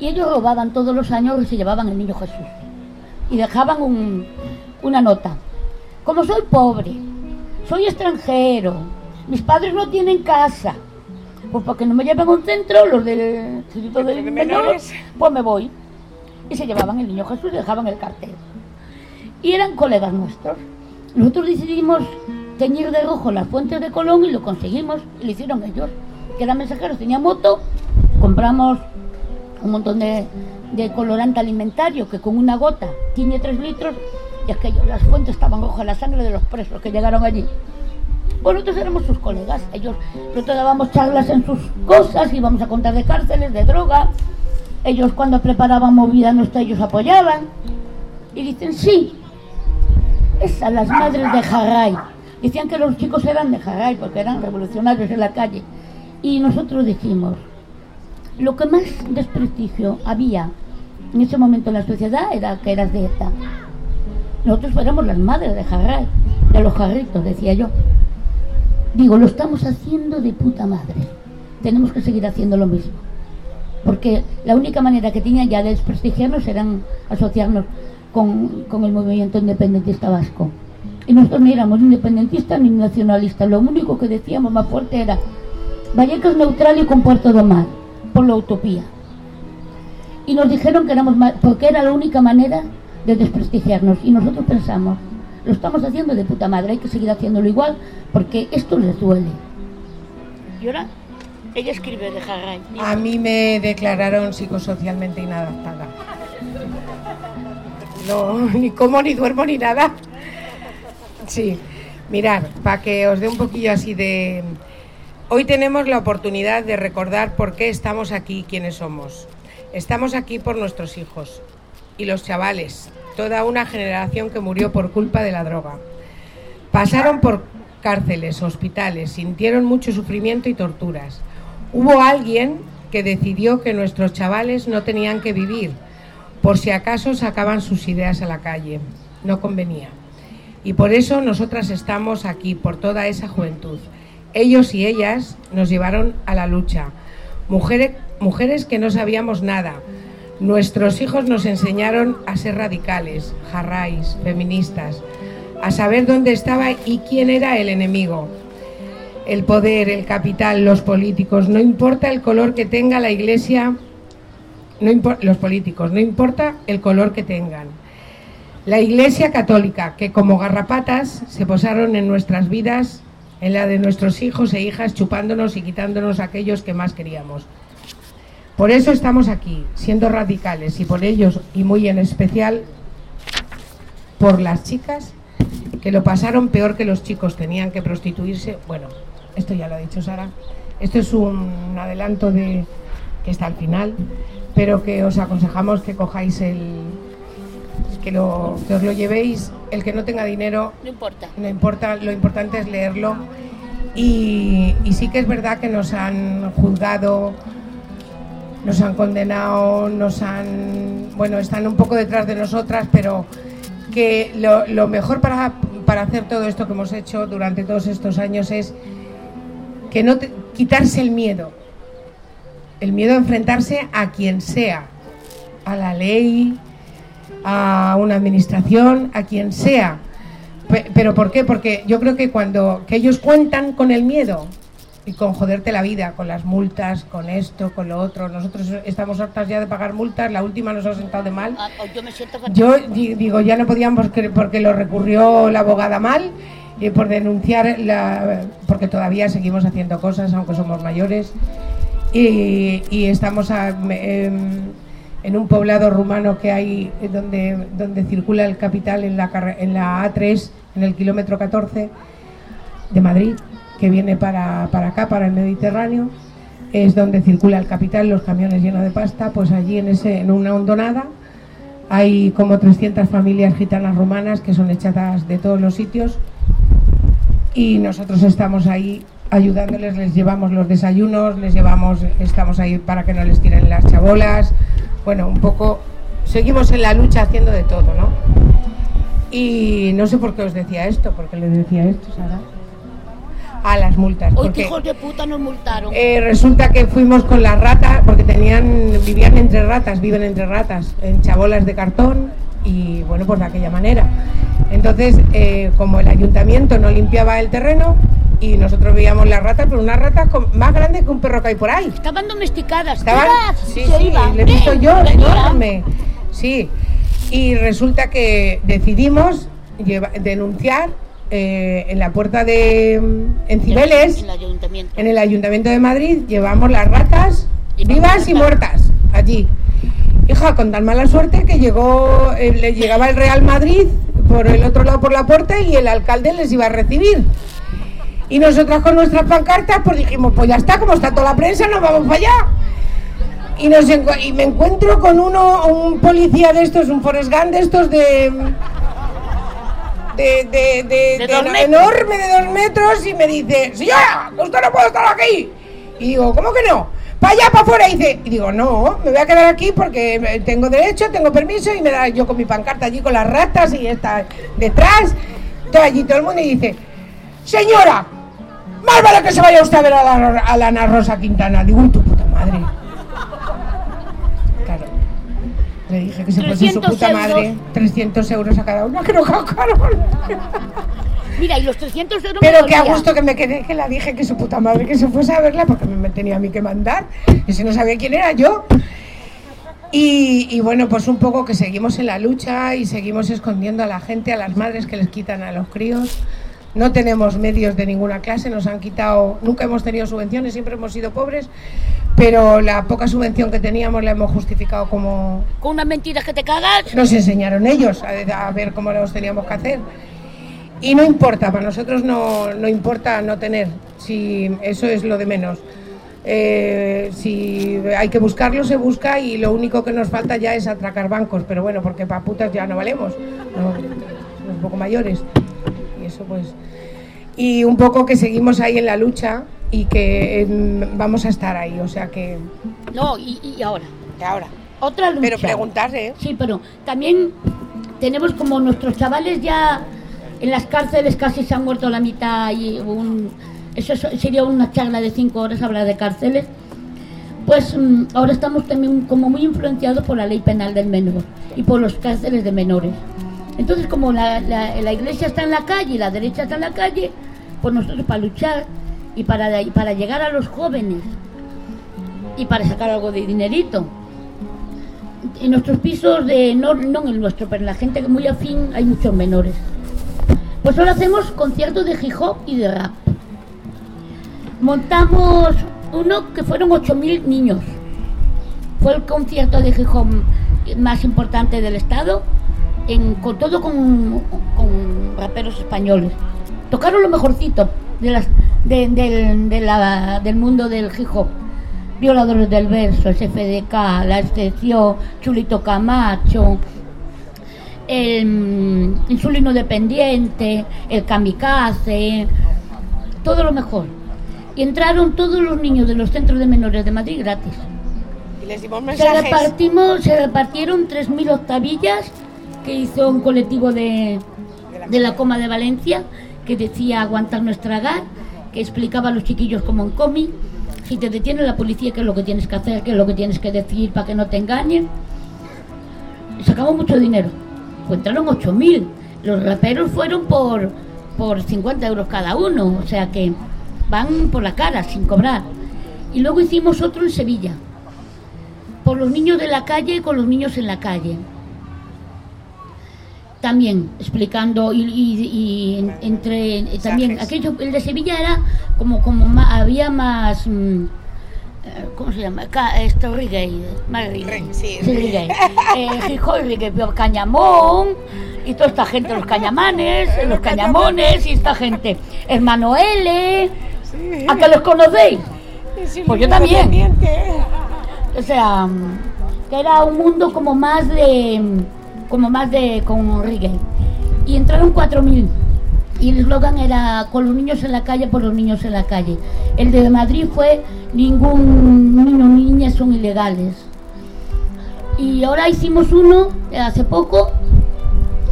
B: Y ellos robaban todos los años y se llevaban el niño Jesús. Y dejaban un- una nota. Como soy pobre, soy extranjero, mis padres no tienen casa, pues porque no me llevan a un centro, los del instituto de
A: de
B: menores, pues me voy. Y se llevaban el niño Jesús y dejaban el cartel y eran colegas nuestros. Nosotros decidimos teñir de rojo las fuentes de Colón y lo conseguimos, y lo hicieron ellos, que eran mensajeros, tenían moto, compramos un montón de, colorante alimentario que con una gota tiñe tres litros y aquello, las fuentes estaban rojas, la sangre de los presos que llegaron allí. Bueno, nosotros éramos sus colegas, ellos, nosotros dábamos charlas en sus cosas, íbamos a contar de cárceles, de droga, ellos cuando preparaban movida nuestra, ellos apoyaban, y dicen, sí, esas las madres de Jarray. Decían que los chicos eran de Jarray porque eran revolucionarios en la calle. Y nosotros dijimos, lo que más desprestigio había en ese momento en la sociedad era que eras de ETA. Nosotros éramos las madres de Jarray, de los jarritos, decía yo. Digo, lo estamos haciendo de puta madre. Tenemos que seguir haciendo lo mismo. Porque la única manera que tenían ya de desprestigiarnos eran asociarnos con, con el movimiento independentista vasco. Y nosotros ni éramos independentistas ni nacionalistas. Lo único que decíamos más fuerte era Vallecas neutral y con Puerto do Mar, por la utopía. Y nos dijeron que éramos porque era la única manera de desprestigiarnos. Y nosotros pensamos, lo estamos haciendo de puta madre, hay que seguir haciéndolo igual porque esto les duele. Y ahora ella escribe de Jarray.
A: A mí me declararon psicosocialmente inadaptada. No, ni como, ni duermo, ni nada. Sí, mirar, para que os dé un poquillo así de... Hoy tenemos la oportunidad de recordar por qué estamos aquí y quiénes somos. Estamos aquí por nuestros hijos y los chavales, toda una generación que murió por culpa de la droga. Pasaron por cárceles, hospitales, sintieron mucho sufrimiento y torturas. Hubo alguien que decidió que nuestros chavales no tenían que vivir, por si acaso sacaban sus ideas a la calle. No convenía. Y por eso nosotras estamos aquí, por toda esa juventud. Ellos y ellas nos llevaron a la lucha. Mujeres, mujeres que no sabíamos nada. Nuestros hijos nos enseñaron a ser radicales, jarráis, feministas, a saber dónde estaba y quién era el enemigo. El poder, el capital, los políticos, no importa el color que tenga la iglesia, no los políticos, no importa el color que tengan. La Iglesia Católica, que como garrapatas se posaron en nuestras vidas, en la de nuestros hijos e hijas, chupándonos y quitándonos aquellos que más queríamos. Por eso estamos aquí, siendo radicales, y por ellos, y muy en especial, por las chicas que lo pasaron peor que los chicos, tenían que prostituirse. Bueno, esto ya lo ha dicho Sara. Esto es un adelanto de que está al final, pero que os aconsejamos que cojáis el que, lo, que os lo llevéis. El que no tenga dinero,
B: No importa.
A: no importa, lo importante es leerlo. Y, y sí que es verdad que nos han juzgado, nos han condenado, nos han. Bueno, están un poco detrás de nosotras, pero que lo, lo mejor para, para hacer todo esto que hemos hecho durante todos estos años es que no te- quitarse el miedo. el miedo a enfrentarse a quien sea, a la ley, a una administración, a quien sea. ¿Pero por qué? Porque yo creo que cuando que ellos cuentan con el miedo y con joderte la vida, con las multas, con esto, con lo otro. Nosotros estamos hartas ya de pagar multas, la última nos ha sentado de mal.
B: Ah, yo me siento
A: Yo digo, ya no podíamos porque lo recurrió la abogada mal y por denunciar, la, porque todavía seguimos haciendo cosas, aunque somos mayores. Y, estamos em, en un poblado rumano que hay donde, donde circula el capital en la, en la A3, en el kilómetro 14 de Madrid que viene para, acá, para el Mediterráneo, es donde circula el capital, los camiones llenos de pasta, pues allí en, ese, en una hondonada hay como 300 familias gitanas rumanas que son echadas de todos los sitios. Y nosotros estamos ahí ayudándoles, les llevamos los desayunos, les llevamos, estamos ahí para que no les tiren las chabolas, bueno, un poco, seguimos en la lucha haciendo de todo, ¿no? Y no sé por qué os decía esto, porque les decía esto, Sara a las multas.
B: Porque, hijos de puta nos multaron.
A: Eh, resulta que fuimos con las ratas, porque tenían, vivían entre ratas, viven entre ratas, en chabolas de cartón y bueno, pues de aquella manera. Entonces, eh, como el ayuntamiento no limpiaba el terreno y nosotros veíamos las ratas, pero unas ratas más grandes que un perro que hay por ahí.
B: Estaban domesticadas,
A: estaban, sí, sí, le he visto yo, enorme. Sí, y resulta que decidimos denunciar eh, en la puerta de en Cibeles, en el, ayuntamiento. de Madrid, llevamos las ratas vivas y muertas allí. Hija, con tan mala suerte que llegó, eh, le llegaba el Real Madrid por el otro lado por la puerta y el alcalde les iba a recibir. Y nosotras con nuestras pancartas, pues dijimos, pues ya está, como está toda la prensa, nos vamos para allá. Y, nos y me encuentro con uno, un policía de estos, un Forrest Gump de estos de de, de, enorme de dos metros y me dice, señora, usted no puede estar aquí. Y digo, ¿cómo que no? Para allá, para afuera. Y dice, y digo, no, me voy a quedar aquí porque tengo derecho, tengo permiso y me da yo con mi pancarta allí con las ratas y está detrás. Todo allí todo el mundo y dice, señora, más vale que se vaya usted a ver a la, a la Ana Rosa Quintana. Digo, tu puta madre. Le dije que se fuese su puta madre. 300 euros a cada uno, que no
B: Mira, y los 300 euros.
A: Pero que a gusto que me quedé, que la dije que su puta madre que se fuese a verla porque me tenía a mí que mandar. Y si no sabía quién era yo. Y, y, bueno, pues un poco que seguimos en la lucha y seguimos escondiendo a la gente, a las madres que les quitan a los críos. No tenemos medios de ninguna clase, nos han quitado, nunca hemos tenido subvenciones, siempre hemos sido pobres, pero la poca subvención que teníamos la hemos justificado como...
B: ¿Con unas mentiras que te cagas?
A: Nos enseñaron ellos a, ver cómo los teníamos que hacer. Y no importa, para nosotros no, no importa no tener, si eso es lo de menos. Eh, si hay que buscarlo, se busca y lo único que nos falta ya es atracar bancos, pero bueno, porque para putas ya no valemos, un poco mayores eso pues. Y un poco que seguimos ahí en la lucha y que em, vamos a estar ahí, o sea que...
B: No, y, ahora.
A: ahora.
B: Otra lucha.
A: Pero preguntar, ¿eh?
B: Sí, pero también tenemos como nuestros chavales ya en las cárceles casi se han muerto la mitad y un... Eso sería una charla de cinco horas hablar de cárceles. Pues mm, ahora estamos también como muy influenciados por la ley penal del menor y por los cárceles de menores. Entonces, como la, la, iglesia está en la calle y la derecha está en la calle, pues nosotros para luchar y para, para llegar a los jóvenes y para sacar algo de dinerito. En nuestros pisos, de, no, no en nuestro, pero en la gente muy afín hay muchos menores. Pues ahora hacemos conciertos de hip hop y de rap. Montamos uno que fueron 8.000 niños. Fue el concierto de hip hop más importante del estado con todo con, raperos españoles. Tocaron lo mejorcito de las, del mundo del hip hop. Violadores del verso, SFDK, La Excepción, Chulito Camacho, el Insulino Dependiente, el Kamikaze, todo lo mejor. Y entraron todos los niños de los centros de menores de Madrid gratis.
A: Y les dimos mensajes.
B: Se, repartimos, se repartieron 3.000 octavillas que hizo un colectivo de, de la Coma de Valencia que decía aguantar nuestra gar, que explicaba a los chiquillos como en cómic. Si te detiene la policía, ¿qué es lo que tienes que hacer? ¿Qué es lo que tienes que decir para que no te engañen? Sacamos mucho dinero. Entraron 8.000. Los raperos fueron por, por 50 euros cada uno. O sea que van por la cara, sin cobrar. Y luego hicimos otro en Sevilla. Por los niños de la calle y con los niños en la calle también explicando y, y, y entre también aquello el de Sevilla era como como ma, había más mm, eh, ¿Cómo se llama? Ca, esto reggae, más reggae.
D: Sí,
B: Sí, reggae. Eh, reggae, cañamón y toda esta gente, los cañamanes, los cañamones y esta gente. Hermano L, ¿a que los conocéis? Pues yo también. O sea, mm, que era un mundo como más de mm, como más de con reggae. Y entraron 4000. Y el eslogan era con los niños en la calle por los niños en la calle. El de Madrid fue ningún niño ni niña son ilegales. Y ahora hicimos uno eh, hace poco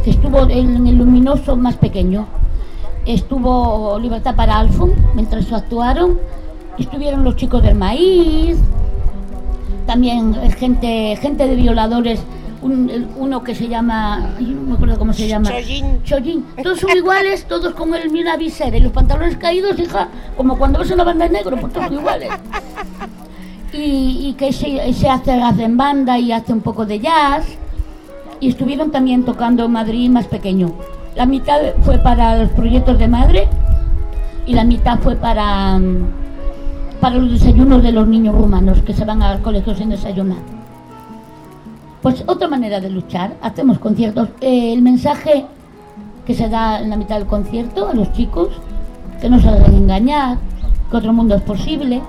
B: que estuvo en el luminoso más pequeño. Estuvo Libertad para Alfon mientras actuaron. Estuvieron los chicos del maíz, también gente, gente de violadores, un- el- uno que se llama, no me acuerdo cómo se llama.
D: Chollín.
B: Chollín. Todos son iguales, todos con el mira visera y los pantalones caídos, hija, como cuando ves una banda de negro, pues todos iguales. Y, y que se, se hace, hacen banda y hace un poco de jazz. Y estuvieron también tocando en Madrid más pequeño. La mitad fue para los proyectos de madre y la mitad fue para, mm, para los desayunos de los niños rumanos que se van al colegio sin desayunar. Pues otra manera de luchar, hacemos conciertos. Eh, el mensaje que se da en la mitad del concierto a los chicos, que no se dejen engañar, que otro mundo es posible,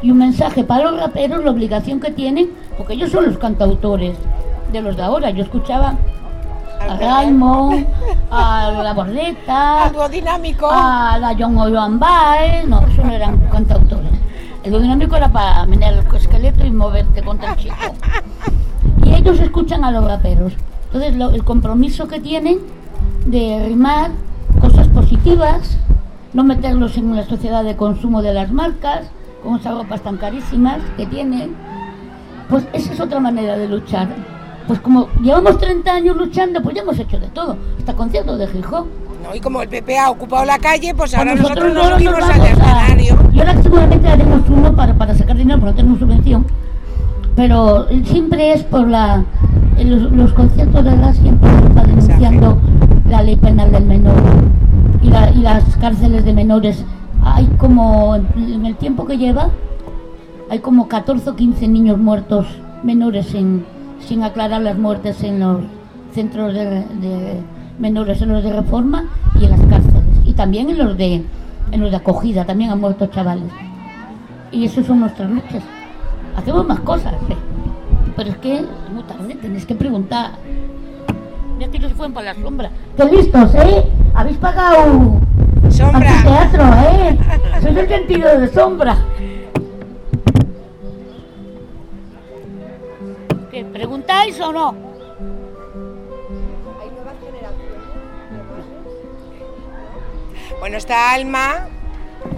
B: y un mensaje para los raperos, la obligación que tienen, porque ellos son los cantautores de los de ahora. Yo escuchaba a Raymond, a La Borleta,
D: Algo dinámico.
B: a la John o Joan Baez, no, eso no eran cantautores. El dinámico era para menear el esqueleto y moverte contra el chico. Ellos escuchan a los raperos. Entonces, lo- el compromiso que tienen de rimar cosas positivas, no meterlos en una sociedad de consumo de las marcas, con esas ropas tan carísimas que tienen, pues esa es otra manera de luchar. Pues como llevamos 30 años luchando, pues ya hemos hecho de todo, hasta conciertos de Gijón.
D: No, y como el PP ha ocupado la calle, pues
B: Pues
D: ahora nosotros nos
B: no
D: subimos al
B: vamos a-
D: escenario.
B: Y ahora seguramente haremos uno para, para sacar dinero, porque no tenemos subvención. Pero siempre es por la. en los, los conciertos de gas siempre se está denunciando la ley penal del menor y, la- y las cárceles de menores. Hay como, en el tiempo que lleva, hay como 14 o 15 niños muertos menores sin, sin aclarar las muertes en los centros de, de menores, en los de reforma y en las cárceles. Y también en los de, en los de acogida, también han muerto chavales. Y eso son nuestras luchas. Hacemos más cosas, ¿eh? pero es que es muy tarde, tenéis que preguntar. Mira que ellos fueron para la sombra. ¡Qué listos, eh! Habéis pagado
D: Sombra.
B: anfiteatro, eh! Soy el sentido de sombra. ¿Qué, ¿Preguntáis o no?
D: Bueno, está Alma.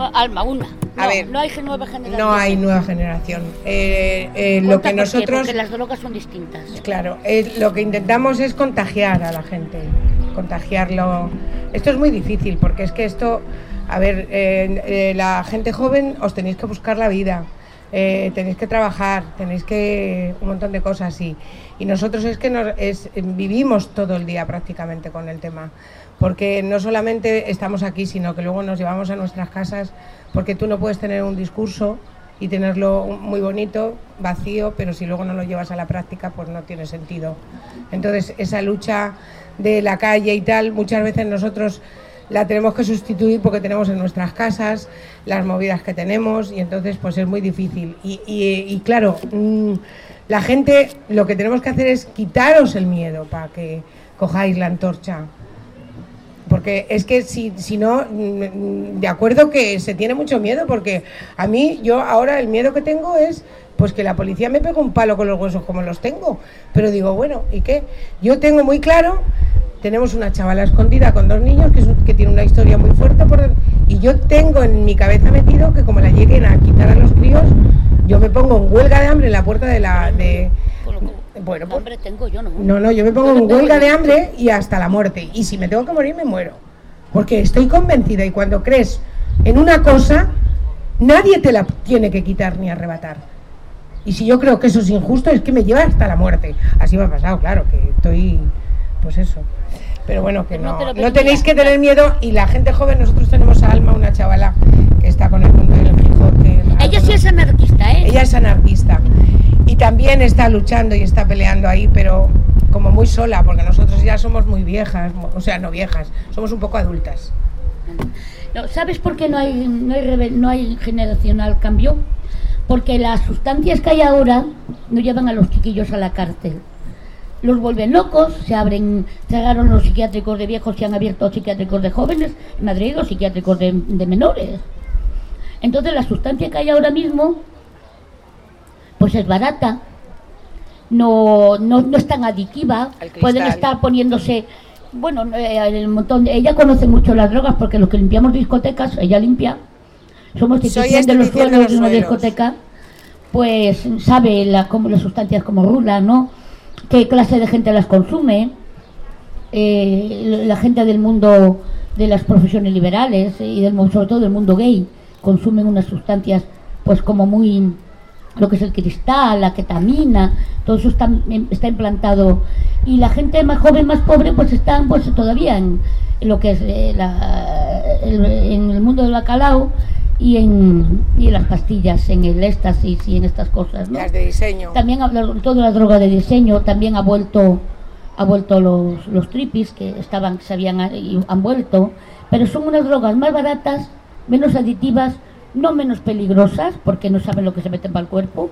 B: Alma, una.
D: A
B: No,
D: ver.
B: No hay nueva generación.
A: No hay nueva generación. Eh, eh, lo que
B: qué,
A: nosotros,
B: Porque las drogas son distintas.
A: claro, eh, lo que intentamos es contagiar a la gente, contagiarlo. Esto es muy difícil porque es que esto, a ver, eh, la gente joven os tenéis que buscar la vida, eh, tenéis que trabajar, tenéis que un montón de cosas y, y nosotros es que nos, es, vivimos todo el día prácticamente con el tema. Porque no solamente estamos aquí, sino que luego nos llevamos a nuestras casas, porque tú no puedes tener un discurso y tenerlo muy bonito, vacío, pero si luego no lo llevas a la práctica, pues no tiene sentido. Entonces, esa lucha de la calle y tal, muchas veces nosotros la tenemos que sustituir porque tenemos en nuestras casas las movidas que tenemos y entonces pues es muy difícil. Y, y- y claro, mm, la gente lo que tenemos que hacer es quitaros el miedo para que cojáis la antorcha. Porque es que si, si no, mm, de acuerdo que se tiene mucho miedo, porque a mí, yo ahora el miedo que tengo es pues que la policía me pegue un palo con los huesos como los tengo. Pero digo, bueno, ¿y qué? Yo tengo muy claro, tenemos una chavala escondida con dos niños que, es un- que tiene una historia muy fuerte por, y yo tengo en mi cabeza metido que como la lleguen a quitar a los críos, yo me pongo en huelga de hambre en la puerta de la... De, bueno, pues,
B: Hombre, tengo yo, ¿no?
A: no, no, yo me pongo en huelga de hambre y hasta la muerte. Y si me tengo que morir, me muero. Porque estoy convencida y cuando crees en una cosa, nadie te la tiene que quitar ni arrebatar. Y si yo creo que eso es injusto, es que me lleva hasta la muerte. Así me ha pasado, claro, que estoy, pues eso. Pero bueno, que
B: No
A: no, tenéis que tener miedo. Y la gente joven, nosotros tenemos a Alma, una chavala que está con el mundo del Quijote.
B: Ella sí es anarquista, ¿eh?
A: Ella es anarquista y también está luchando y está peleando ahí, pero como muy sola, porque nosotros ya somos muy viejas, o sea, no viejas, somos un poco adultas.
B: No, ¿Sabes por qué no hay, no, hay no hay generacional cambio? Porque las sustancias que hay ahora no llevan a los chiquillos a la cárcel. Los vuelven locos, se abren, cerraron los psiquiátricos de viejos, se han abierto psiquiátricos de jóvenes, en Madrid los psiquiátricos de, de menores. Entonces la sustancia que hay ahora mismo, pues es barata, no, no, no es tan adictiva, pueden estar poniéndose, bueno, eh, el montón de- ella conoce mucho las drogas porque los que limpiamos discotecas, ella limpia, somos
D: Soy
B: institución de los
D: de
B: suelos
D: los
B: de una
D: suelos.
B: discoteca, pues sabe la, como, las sustancias como rulan, ¿no? qué clase de gente las consume, eh, la gente del mundo de las profesiones liberales y del, sobre todo del mundo gay consumen unas sustancias pues como muy lo que es el cristal, la ketamina, todo eso está, em- está implantado y la gente más joven, más pobre pues están pues todavía en, en lo que es eh, la- el- en el mundo del bacalao y en, y en las pastillas, en el éxtasis y en estas cosas, ¿no?
D: Las de diseño.
B: También toda la droga de diseño, también ha vuelto ha vuelto los, los tripis que estaban, se habían han vuelto, pero son unas drogas más baratas, menos aditivas, no menos peligrosas, porque no saben lo que se meten para el cuerpo,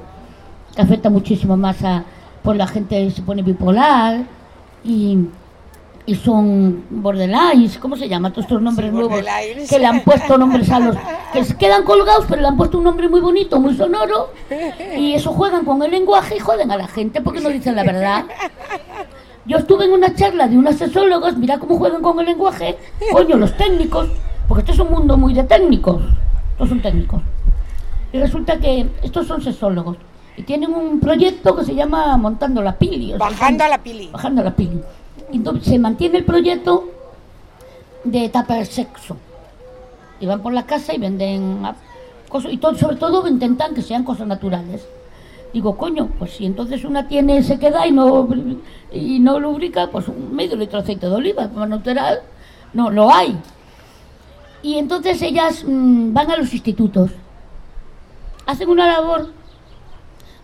B: que afecta muchísimo más a, pues la gente se pone bipolar y, y son borderlines, ¿cómo se llama? Todos estos nombres
D: Sí,
B: nuevos que le han puesto nombres a los que se quedan colgados, pero le han puesto un nombre muy bonito, muy sonoro, y eso juegan con el lenguaje y joden a la gente porque no dicen la verdad. Yo estuve en una charla de unos sesólogos, mira cómo juegan con el lenguaje, coño, los técnicos, porque este es un mundo muy de técnicos, estos son técnicos. Y resulta que estos son sesólogos y tienen un proyecto que se llama Montando la Pili. o sea,
D: Bajando a la pili.
B: bajando la pili. Y entonces se mantiene el proyecto de etapa de sexo. Y van por la casa y venden cosas, y todo, sobre todo intentan que sean cosas naturales. Digo, coño, pues si entonces una tiene sequedad y no, y no lubrica, pues un medio litro de aceite de oliva, como natural, no lo hay. Y entonces ellas mm, van a los institutos, hacen una labor,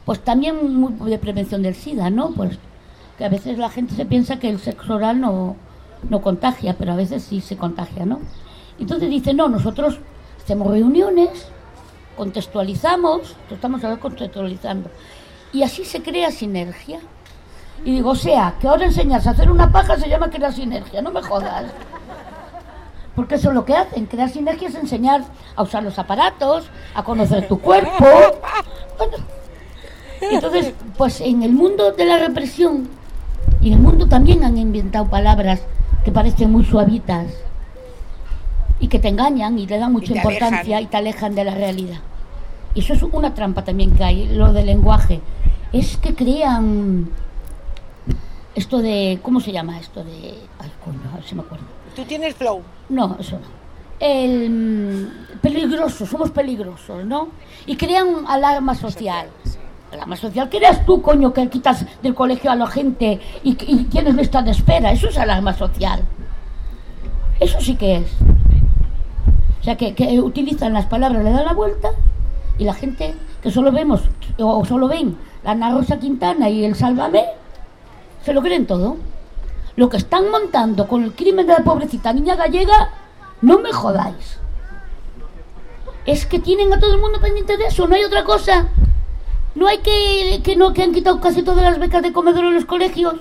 B: pues también muy de prevención del SIDA, ¿no? Pues que a veces la gente se piensa que el sexo oral no, no contagia, pero a veces sí se contagia, ¿no? Entonces dice, no, nosotros hacemos reuniones, contextualizamos, estamos ahora contextualizando, y así se crea sinergia. Y digo, o sea, que ahora enseñarse a hacer una paja se llama crear sinergia, no me jodas. Porque eso es lo que hacen, crear sinergia es enseñar a usar los aparatos, a conocer tu cuerpo. Bueno, entonces, pues en el mundo de la represión y en el mundo también han inventado palabras que parecen muy suavitas y que te engañan y le dan mucha
D: te
B: importancia
D: alejan.
B: y te alejan de la realidad. Y eso es una trampa también que hay, lo del lenguaje. Es que crean esto de, ¿cómo se llama esto de? Ay, coño, a ver si me acuerdo.
D: Tú tienes flow.
B: No, eso no. El mm, peligroso, somos peligrosos, ¿no? Y crean alarma social. Alarma social, ¿qué eres tú, coño, que quitas del colegio a la gente y, y tienes lista de espera? Eso es alarma social. Eso sí que es. O sea, que, que utilizan las palabras, le dan la vuelta y la gente que solo vemos o solo ven la Ana Rosa Quintana y el Sálvame, se lo creen todo. Lo que están montando con el crimen de la pobrecita niña gallega, no me jodáis. Es que tienen a todo el mundo pendiente de eso, no hay otra cosa. No hay que, que no que han quitado casi todas las becas de comedor en los colegios.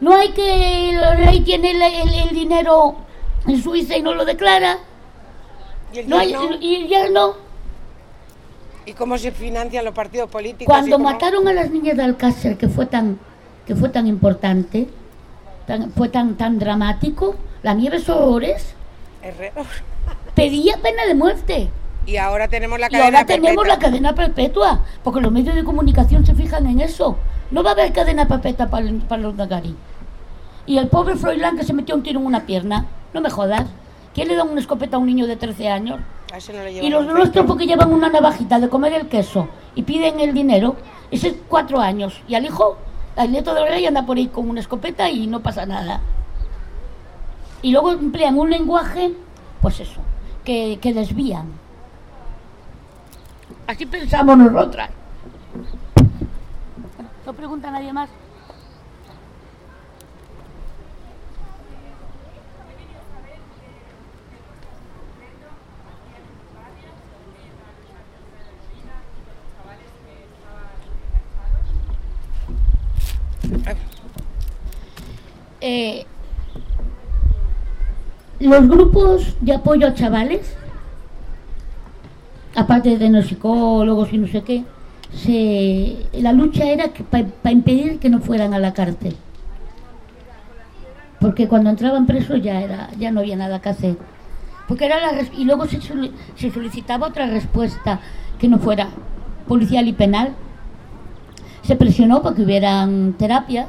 B: No hay que el rey tiene el, el- el dinero en Suiza y no lo declara.
D: Y el
B: No hay, y el yerno.
D: ¿Y cómo se financian los partidos políticos?
B: Cuando mataron a las niñas de Alcácer, que fue tan, que fue tan importante, tan- fue tan, tan dramático, la nieve horrores,
D: Herrero.
B: pedía pena de muerte.
D: Y ahora tenemos la
B: Y
D: cadena
B: ahora tenemos
D: perpetua.
B: la cadena perpetua, porque los medios de comunicación se fijan en eso. No va a haber cadena perpetua para, para los Nagari. Y el pobre Froilán que se metió un tiro en una pierna, no me jodas. ¿Quién le da una escopeta a un niño de 13 años?
D: No le
B: Y los nuestros porque llevan una navajita de comer el queso y piden el dinero, ese es cuatro años. Y al hijo, nieto del rey anda por ahí con una escopeta y no pasa nada. Y luego emplean un lenguaje, pues eso, que, que desvían. Así pensamos nosotras. ¿No pregunta nadie más? Eh, los grupos de apoyo a chavales, aparte de los psicólogos y no sé qué, se, la lucha era para impedir que no fueran a la cárcel. Porque cuando entraban presos ya, era, ya no había nada que hacer. Porque era la y luego se solicitaba otra respuesta que no fuera policial y penal. Se presionó para que hubieran terapias.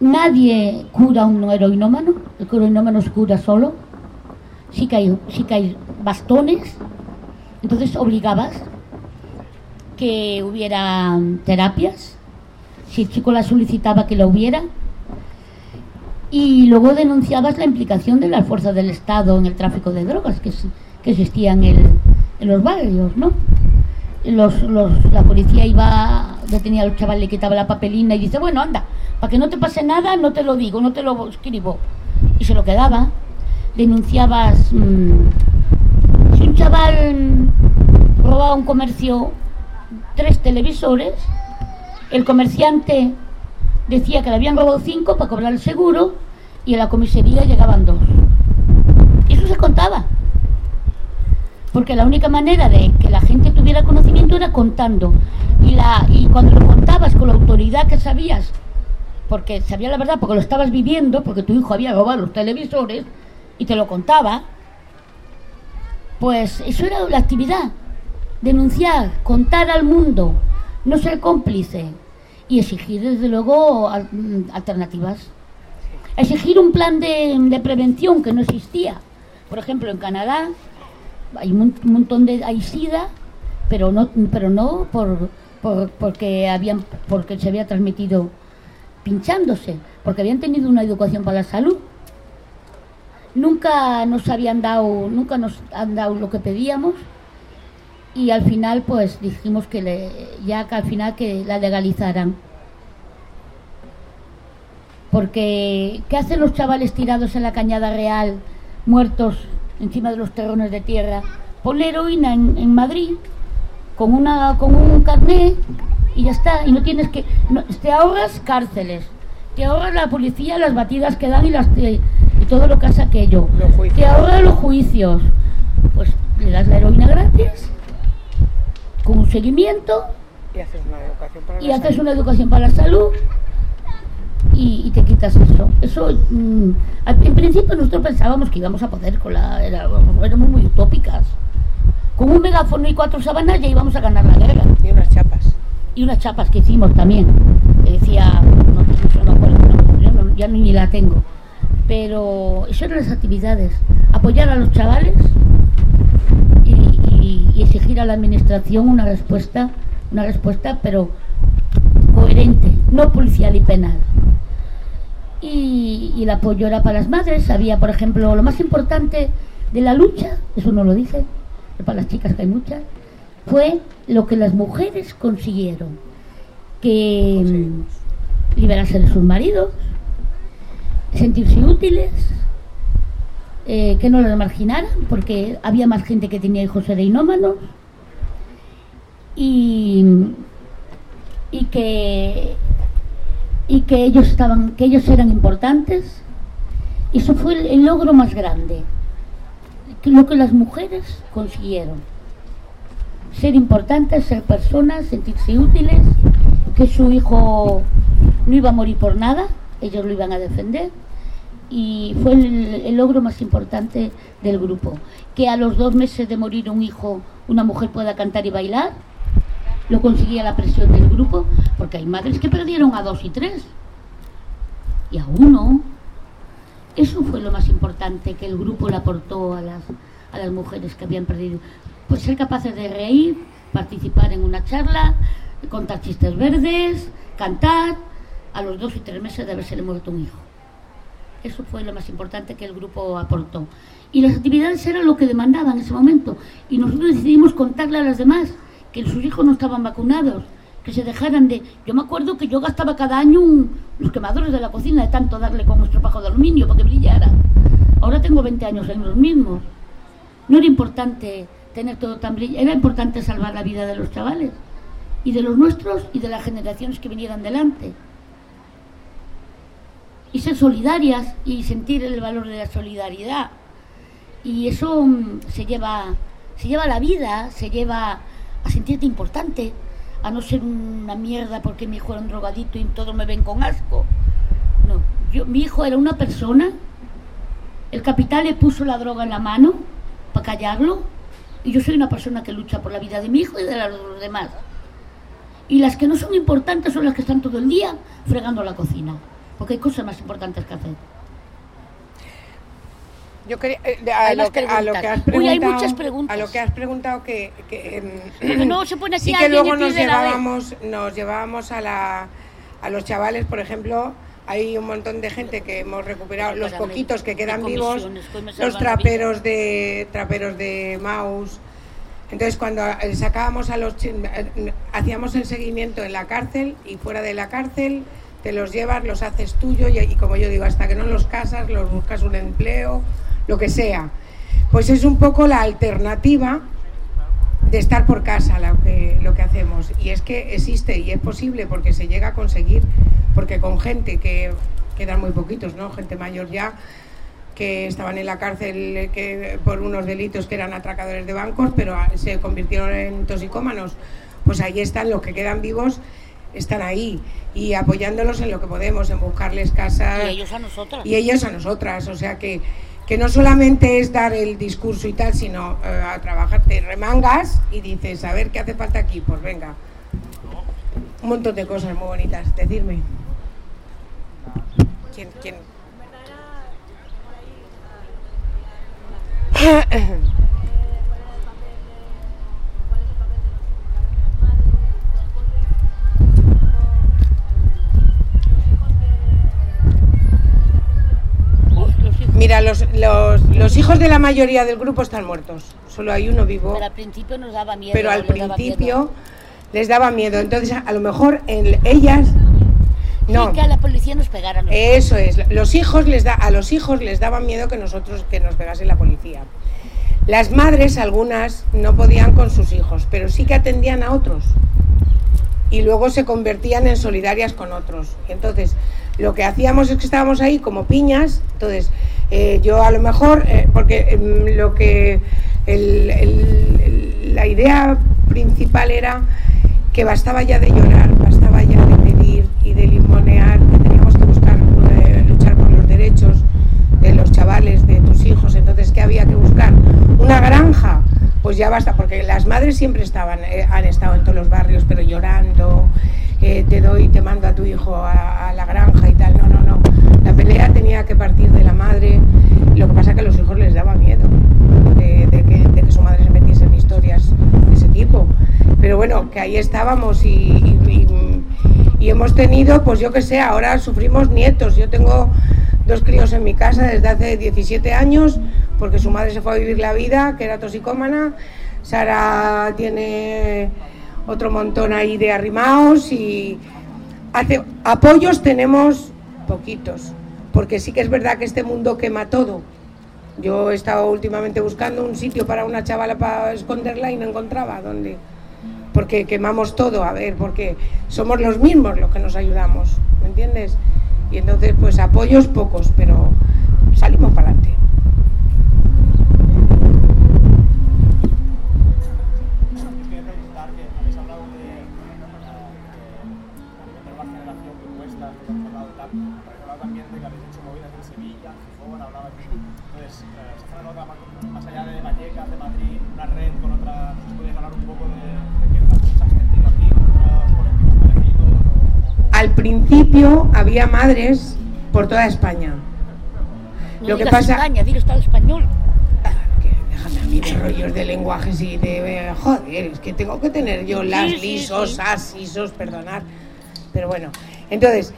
B: Nadie cura a un heroinómano, el heroinómano se cura solo. Sí que hay, sí bastones, entonces obligabas que hubiera terapias, si el chico la solicitaba que la hubiera, y luego denunciabas la implicación de las fuerzas del Estado en el tráfico de drogas que, que en, en los barrios, ¿no? Los, los- la policía iba, detenía al chaval, le quitaba la papelina y dice, bueno, anda, para que no te pase nada, no te lo digo, no te lo escribo. Y se lo quedaba. Denunciabas, mm, si un chaval robaba un comercio tres televisores, el comerciante decía que le habían robado cinco para cobrar el seguro y en la comisaría llegaban dos. Eso se contaba. Porque la única manera de que la gente tuviera conocimiento era contando. Y, la, y cuando lo contabas con la autoridad que sabías, porque sabía la verdad, porque lo estabas viviendo, porque tu hijo había robado los televisores y te lo contaba, pues eso era la actividad. Denunciar, contar al mundo, no ser cómplice y exigir desde luego mm, alternativas. Exigir un plan de, de prevención que no existía. Por ejemplo, en Canadá hay un, montón de hay sida, pero no, pero no por, por- porque habían porque se había transmitido pinchándose, porque habían tenido una educación para la salud. Nunca nos habían dado, nunca nos han dado lo que pedíamos y al final pues dijimos que le, ya que al final que la legalizaran. Porque ¿qué hacen los chavales tirados en la cañada real, muertos encima de los terrones de tierra? Ponle heroína en, en Madrid con una con un carné y ya está y no tienes que no- te ahorras cárceles te ahorras la policía las batidas que dan y las y todo lo que hace aquello te ahorras los juicios pues le das la heroína gratis con un seguimiento
D: Y haces una educación para
B: y
D: la
B: haces
D: salud.
B: una educación para la salud y, y te quitas eso. Eso, mm, en principio nosotros pensábamos que íbamos a poder con la, era- éramos muy utópicas. Con un megáfono y cuatro sábanas ya íbamos a ganar la guerra.
D: Y unas chapas.
B: Y unas chapas que hicimos también. Que decía, no, no me acuerdo, no, yo no- ya ni la tengo. Pero eso eran las actividades. Apoyar a los chavales y, y- y exigir a la administración una respuesta, una respuesta, pero coherente, no policial y penal. Y, el apoyo era para las madres. Había, por ejemplo, lo más importante de la lucha, eso no lo dije, para las chicas que hay muchas, fue lo que las mujeres consiguieron. Que mm, liberarse de sus maridos, sentirse útiles, eh, que no las marginaran, porque había más gente que tenía hijos heroinómanos, y, y que y que ellos estaban que ellos eran importantes eso fue el, el logro más grande lo que las mujeres consiguieron ser importantes ser personas sentirse útiles que su hijo no iba a morir por nada ellos lo iban a defender y fue el, el logro más importante del grupo. Que a los dos meses de morir un hijo, una mujer pueda cantar y bailar, lo conseguía la presión del grupo, porque hay madres que perdieron a dos y tres, y a uno. Eso fue lo más importante que el grupo le aportó a las, a las mujeres que habían perdido. Pues ser capaces de reír, participar en una charla, contar chistes verdes, cantar, a los dos y tres meses de haberse muerto un hijo. Eso fue lo más importante que el grupo aportó. Y las actividades eran lo que demandaban en ese momento. Y nosotros decidimos contarle a las demás que sus hijos no estaban vacunados, que se dejaran de... Yo me acuerdo que yo gastaba cada año un- los quemadores de la cocina de tanto darle con nuestro pajo de aluminio para que brillara. Ahora tengo 20 años en los mismos. No era importante tener todo tan brillante, era importante salvar la vida de los chavales y de los nuestros y de las generaciones que vinieran delante. Y ser solidarias y sentir el valor de la solidaridad. Y eso mm, se lleva, se lleva la vida, se lleva a sentirte importante, a no ser una mierda porque mi hijo era un drogadito y todos me ven con asco. No, yo, mi hijo era una persona, el capital le puso la droga en la mano para callarlo, y yo soy una persona que lucha por la vida de mi hijo y de los demás. Y las que no son importantes son las que están todo el día fregando la cocina, porque hay cosas más importantes que hacer.
A: Yo quería, eh, a, lo que, a lo
B: preguntas.
A: que has
B: Uy,
A: preguntado,
B: hay muchas preguntas.
A: A lo que has preguntado que, que, em,
B: no se pone aquí
A: sí que
B: y
A: luego nos llevábamos, nos llevábamos a la a los chavales, por ejemplo, hay un montón de gente que hemos recuperado, los poquitos que quedan vivos, los traperos de traperos de Maus. Entonces cuando eh, sacábamos a los eh, hacíamos el seguimiento en la cárcel y fuera de la cárcel te los llevas, los haces tuyo y, y como yo digo, hasta que no los casas, los buscas un empleo, lo que sea. Pues es un poco la alternativa de estar por casa lo que, lo que hacemos. Y es que existe y es posible porque se llega a conseguir, porque con gente que quedan muy poquitos, ¿no? Gente mayor ya, que estaban en la cárcel que, por unos delitos que eran atracadores de bancos, pero se convirtieron en toxicómanos. Pues ahí están los que quedan vivos, están ahí y apoyándolos en lo que podemos, en buscarles casas
B: Y ellos a nosotras.
A: y ellos a nosotras. O sea que, que no solamente es dar el discurso y tal, sino eh, a trabajar, te remangas y dices, a ver qué hace falta aquí, pues venga. Un montón de cosas muy bonitas, decirme. ¿Quién, quién?
B: Los,
A: los, hijos de la mayoría del grupo están muertos. Solo hay uno vivo.
B: Pero al principio nos daba miedo.
A: pero al
B: daba
A: principio les daba miedo. Entonces, a lo mejor en ellas. No,
B: que a la policía nos pegaran. los-
A: eso es. Los hijos les da, a los hijos les daba miedo que nosotros que nos pegase la policía. Las madres, algunas, no podían con sus hijos, pero sí que atendían a otros. Y luego se convertían en solidarias con otros. Entonces, lo que hacíamos es que estábamos ahí como piñas. Entonces, eh, yo a lo mejor, eh, porque em, lo que. el- la idea principal era que bastaba ya de llorar, bastaba ya de pedir y de limonear, que teníamos que buscar, eh, luchar por los derechos de los chavales, de tus hijos, entonces ¿qué había que buscar? Una granja, pues ya basta, porque las madres siempre estaban, eh, han estado en todos los barrios, pero llorando, eh, te doy, te mando a tu hijo a, a la granja y tal, no, no, pelea tenía que partir de la madre, lo que pasa que a los hijos les daba miedo de, que, su madre se metiese en historias de ese tipo, pero bueno, que ahí estábamos y, hemos tenido, pues yo que sé, ahora sufrimos nietos, yo tengo dos críos en mi casa desde hace 17 años, porque su madre se fue a vivir la vida, que era toxicómana. Sara tiene otro montón ahí de arrimaos y apoyos tenemos poquitos, porque sí que es verdad que este mundo quema todo. Yo he estado últimamente buscando un sitio para una chavala para esconderla y no encontraba dónde. Porque quemamos todo, a ver, porque somos los mismos los que nos ayudamos, ¿me entiendes? Y entonces, pues apoyos pocos, pero salimos para adelante. Principio había madres por toda España.
B: No
A: Lo que pasa-
B: España, digo Estado español.
A: Que déjame a mí de rollos de lenguajes y de... Joder, es que tengo que tener yo las
B: Sí,
A: lisos,
B: sí.
A: as, isos, perdonad. Pero bueno, entonces,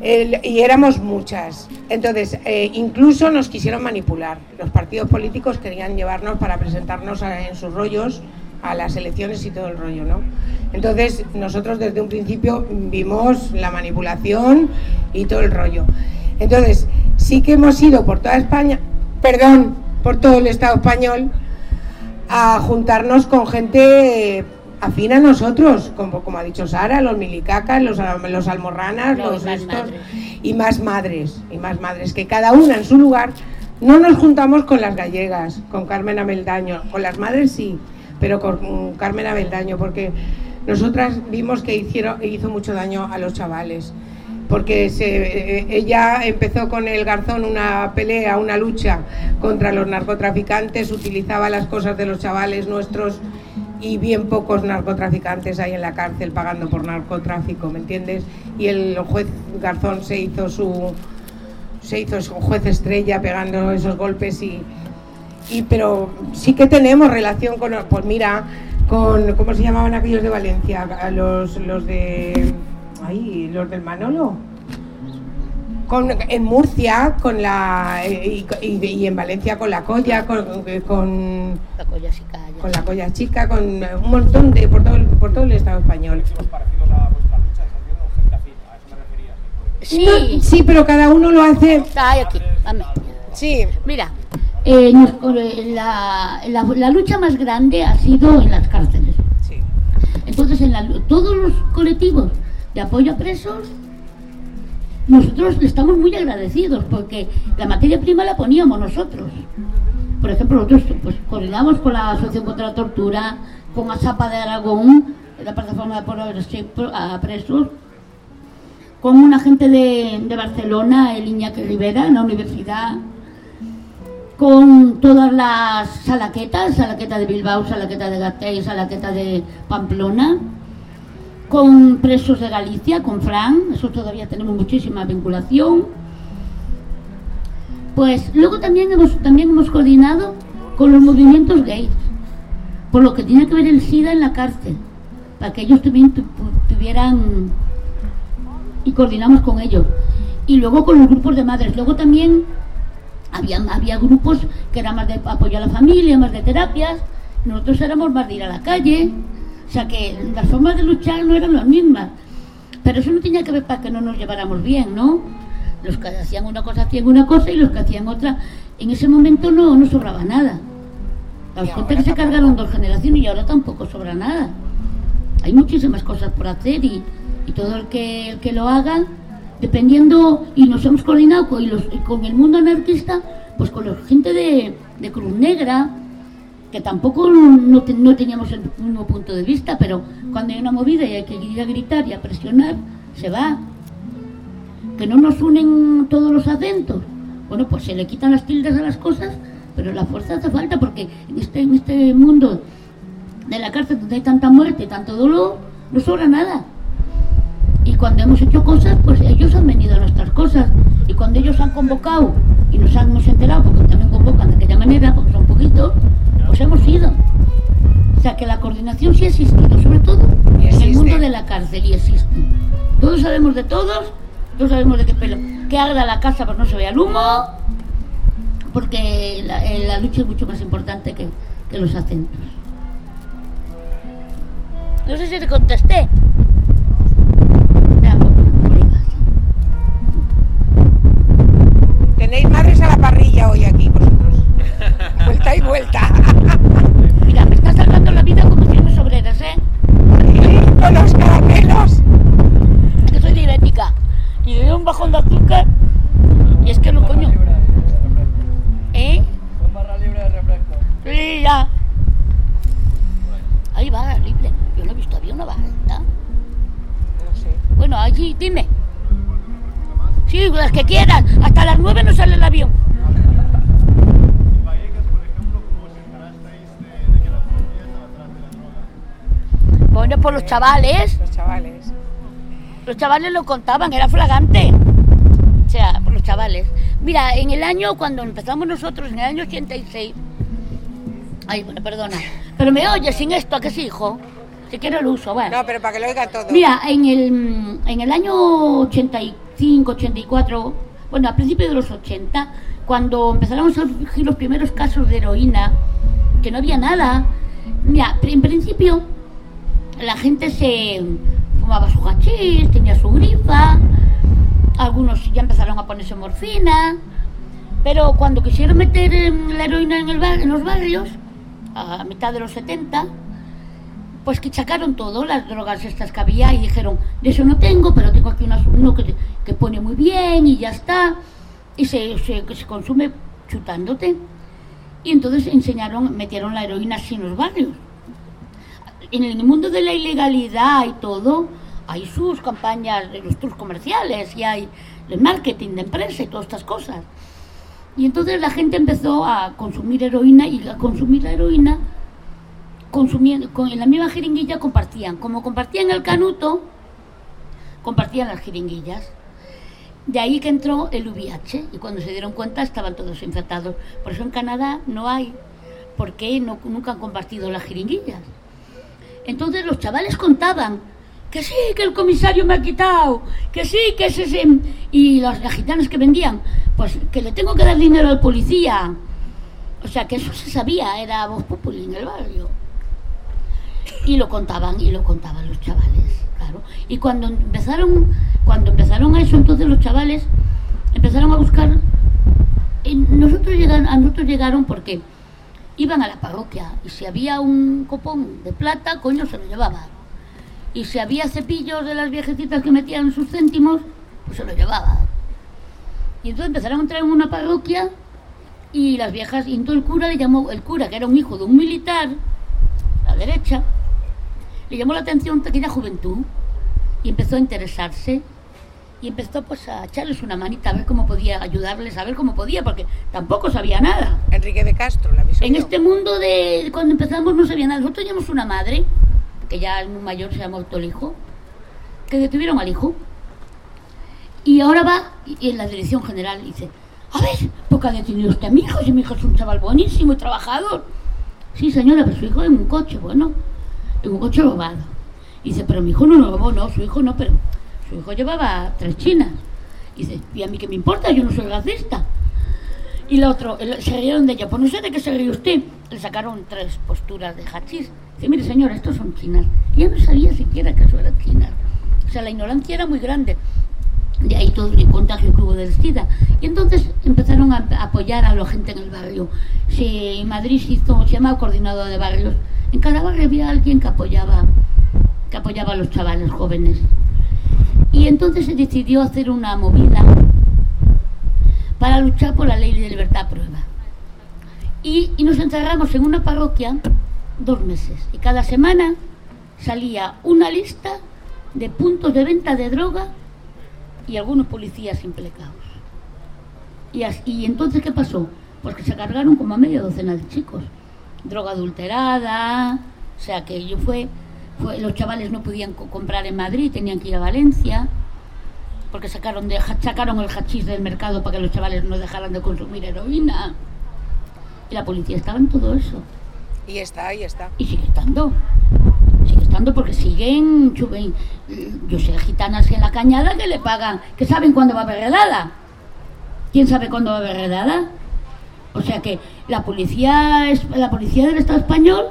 A: el- y éramos muchas. Entonces, eh, incluso nos quisieron manipular. Los partidos políticos querían llevarnos para presentarnos en sus rollos a las elecciones y todo el rollo, ¿no? Entonces, nosotros desde un principio vimos la manipulación y todo el rollo. Entonces, sí que hemos ido por toda España, perdón, por todo el Estado español, a juntarnos con gente eh, afín a nosotros, como, como ha dicho Sara, los milicacas, los, al- los almorranas,
B: No,
A: los estos,
B: madres.
A: y más madres, y más madres, que cada una en su lugar. No nos juntamos con las gallegas, con Carmen Abeldaño, con las madres sí, pero con Carmen Abeldaño, porque nosotras vimos que hizo mucho daño a los chavales porque eh, ella empezó con el Garzón una pelea, una lucha contra los narcotraficantes, utilizaba las cosas de los chavales nuestros y bien pocos narcotraficantes hay en la cárcel pagando por narcotráfico, ¿me entiendes? Y el juez Garzón se hizo su se hizo su juez estrella pegando esos golpes y, y pero sí que tenemos relación con pues mira con cómo se llamaban aquellos de Valencia los los de ahí los del Manolo con, en Murcia con la y, y- y en Valencia con la Colla con, con,
B: La colla calla.
A: con la Colla Chica con un montón de por todo el, por todo el Estado español
E: refería.
B: Sí,
A: sí pero cada uno lo hace
B: ahí aquí. dame.
A: sí
B: Mira, eh, eh, la, la- la lucha más grande ha sido en las cárceles.
A: sí
B: Entonces, en la todos los colectivos de apoyo a presos, nosotros estamos muy agradecidos porque la materia prima la poníamos nosotros. Por ejemplo, nosotros pues, coordinamos con la Asociación contra la Tortura, con ASAPA de Aragón, la plataforma de apoyo a presos, con una gente de, de Barcelona, el Iñaki Rivera, en la universidad, con todas las salaquetas, salaqueta de Bilbao, salaqueta de Gatell, salaqueta de Pamplona, con presos de Galicia, con Fran, eso todavía tenemos muchísima vinculación. Pues luego también hemos, también hemos coordinado con los movimientos gays, por lo que tiene que ver el SIDA en la cárcel, para que ellos también tu- tuvieran y coordinamos con ellos. Y luego con los grupos de madres. Luego también había, había grupos que eran más de apoyo a la familia, más de terapias. Nosotros éramos más de ir a la calle. O sea que las formas de luchar no eran las mismas. Pero eso no tenía que ver para que no nos lleváramos bien, ¿no? Los que hacían una cosa hacían una cosa y los que hacían otra. En ese momento no, no sobraba nada.
A: Ahora
B: que se cargaron dos generaciones y ahora tampoco sobra nada. Hay muchísimas cosas por hacer y, y todo el que, el que lo haga, dependiendo, y nos hemos coordinado con, y con el mundo anarquista, pues con la gente de, de Cruz Negra, que tampoco no, no teníamos el mismo punto de vista, pero cuando hay una movida y hay que ir a gritar y a presionar, se va. Que no nos unen todos los acentos. Bueno, pues se le quitan las tildes a las cosas, pero la fuerza hace falta porque en este, en este mundo de la cárcel donde hay tanta muerte, tanto dolor, no sobra nada. Cuando hemos hecho cosas, pues ellos han venido a nuestras cosas. Y cuando ellos han convocado y nos hemos enterado, porque también convocan de aquella manera, porque son poquitos, pues hemos ido. O sea que la coordinación sí ha existido, sobre todo en el mundo de la cárcel, y existe. Todos sabemos de todos, todos sabemos de qué pelo. Que arda la casa, pero no se vea el humo, porque la, eh, la lucha es mucho más importante que, que los acentos. No sé si te contesté.
A: Tenéis madres a la parrilla hoy aquí vosotros. vuelta y vuelta.
B: Mira, me está salvando la vida como tienes obreras, ¿eh?
A: Con los caramelos.
B: Es que soy diabética. Y le doy un bajón de azúcar. Y es que lo coño. ¿Eh?
E: Son barra libre de refresco.
B: Sí, ya. Ahí va, libre. Yo no he visto, había una barrita.
A: No sé.
B: Bueno, allí, dime. Sí, las que quieran. Hasta las nueve no sale el avión. Bueno, por los chavales.
A: Los chavales.
B: Los chavales lo contaban, era flagante. O sea, por los chavales. Mira, en el año, cuando empezamos nosotros, en el año 86. Ay, bueno, perdona. Pero me oyes sin esto, ¿a qué sí, hijo? Si quiero lo uso, bueno.
D: No, pero para que lo oiga todo.
B: Mira, en el, en el año 85, 84, bueno, a principios de los 80, cuando empezaron a surgir los primeros casos de heroína, que no había nada, mira, en principio la gente se fumaba su hachís, tenía su grifa, algunos ya empezaron a ponerse morfina, pero cuando quisieron meter em, la heroína en, el bar- en los barrios, a mitad de los 70, pues que sacaron todo, las drogas estas que había y dijeron, de eso no tengo, pero tengo aquí unas- uno que, que pone muy bien y ya está, y se, se, se consume chutándote. Y entonces enseñaron, metieron la heroína así en los barrios. En el mundo de la ilegalidad y todo, hay sus campañas, los tours comerciales y hay el marketing de empresa y todas estas cosas. Y entonces la gente empezó a consumir heroína y a consumir la heroína consumiendo, con, en la misma jeringuilla compartían. Como compartían el canuto, compartían las jeringuillas. De ahí que entró el VIH y cuando se dieron cuenta estaban todos infectados. Por eso en Canadá no hay, porque nunca han compartido las jeringuillas. Entonces los chavales contaban que sí, que el comisario me ha quitado, que sí, que es ese... Y los, las gitanas que vendían, pues que le tengo que dar dinero al policía. O sea, que eso se sabía, era voz populi en el barrio. Y lo contaban, y lo contaban los chavales, claro. Y cuando empezaron, cuando empezaron a eso, entonces los chavales empezaron a buscar. y nosotros llegan, a nosotros llegaron porque iban a la parroquia y si había un copón de plata, coño, se lo llevaba. Y si había cepillos de las viejecitas que metían sus céntimos, pues se lo llevaba. Y entonces empezaron a entrar en una parroquia y las viejas, y entonces el cura le llamó, el cura, que era un hijo de un militar, la derecha, le llamó la atención aquella juventud y empezó a interesarse y empezó pues a echarles una manita a ver cómo podía ayudarles, a ver cómo podía, porque tampoco sabía nada.
D: Enrique de Castro, la aviso
B: En este mundo de cuando empezamos no sabía nada. Nosotros teníamos una madre, que ya es muy mayor, se llama el hijo, que detuvieron al hijo. Y ahora va y, en la dirección general y dice, a ver, ¿por qué ha detenido usted a mi hijo? Si mi hijo es un chaval buenísimo y trabajador. Sí, señora, pero su hijo en un coche, bueno, en un coche robado. Y dice, pero mi hijo no lo robó, no, su hijo no, pero su hijo llevaba tres chinas. Y dice, ¿y a mí qué me importa? Yo no soy racista. Y el otro, el- se rieron de ella. Pues no sé de qué se ríe usted. Le sacaron tres posturas de hachís. Dice, mire señor, estos son chinas. Y ella no sabía siquiera que eso era chinas. O sea, la ignorancia era muy grande. De ahí todo el contagio que hubo del SIDA. Y entonces empezaron a apoyar a la gente en el barrio. Se, en Madrid se hizo, se llamaba coordinador de barrios. En cada barrio había alguien que apoyaba, que apoyaba a los chavales jóvenes. Y entonces se decidió hacer una movida para luchar por la ley de libertad prueba. Y, y nos encerramos en una parroquia dos meses. Y cada semana salía una lista de puntos de venta de droga y algunos policías implicados. Y, y entonces, ¿qué pasó? Pues que se cargaron como a media docena de chicos. Droga adulterada, o sea que yo fue, fue los chavales no podían co- comprar en Madrid, tenían que ir a Valencia, porque sacaron, de, sacaron el hachís del mercado para que los chavales no dejaran de consumir heroína. Y la policía estaba en todo eso.
D: Y está, ahí está.
B: Y sigue estando. Porque siguen. chuben- Yo sé gitanas en la cañada que le pagan, que saben cuándo va a haber redada. ¿Quién sabe cuándo va a haber redada? O sea que la policía, es, la policía del Estado español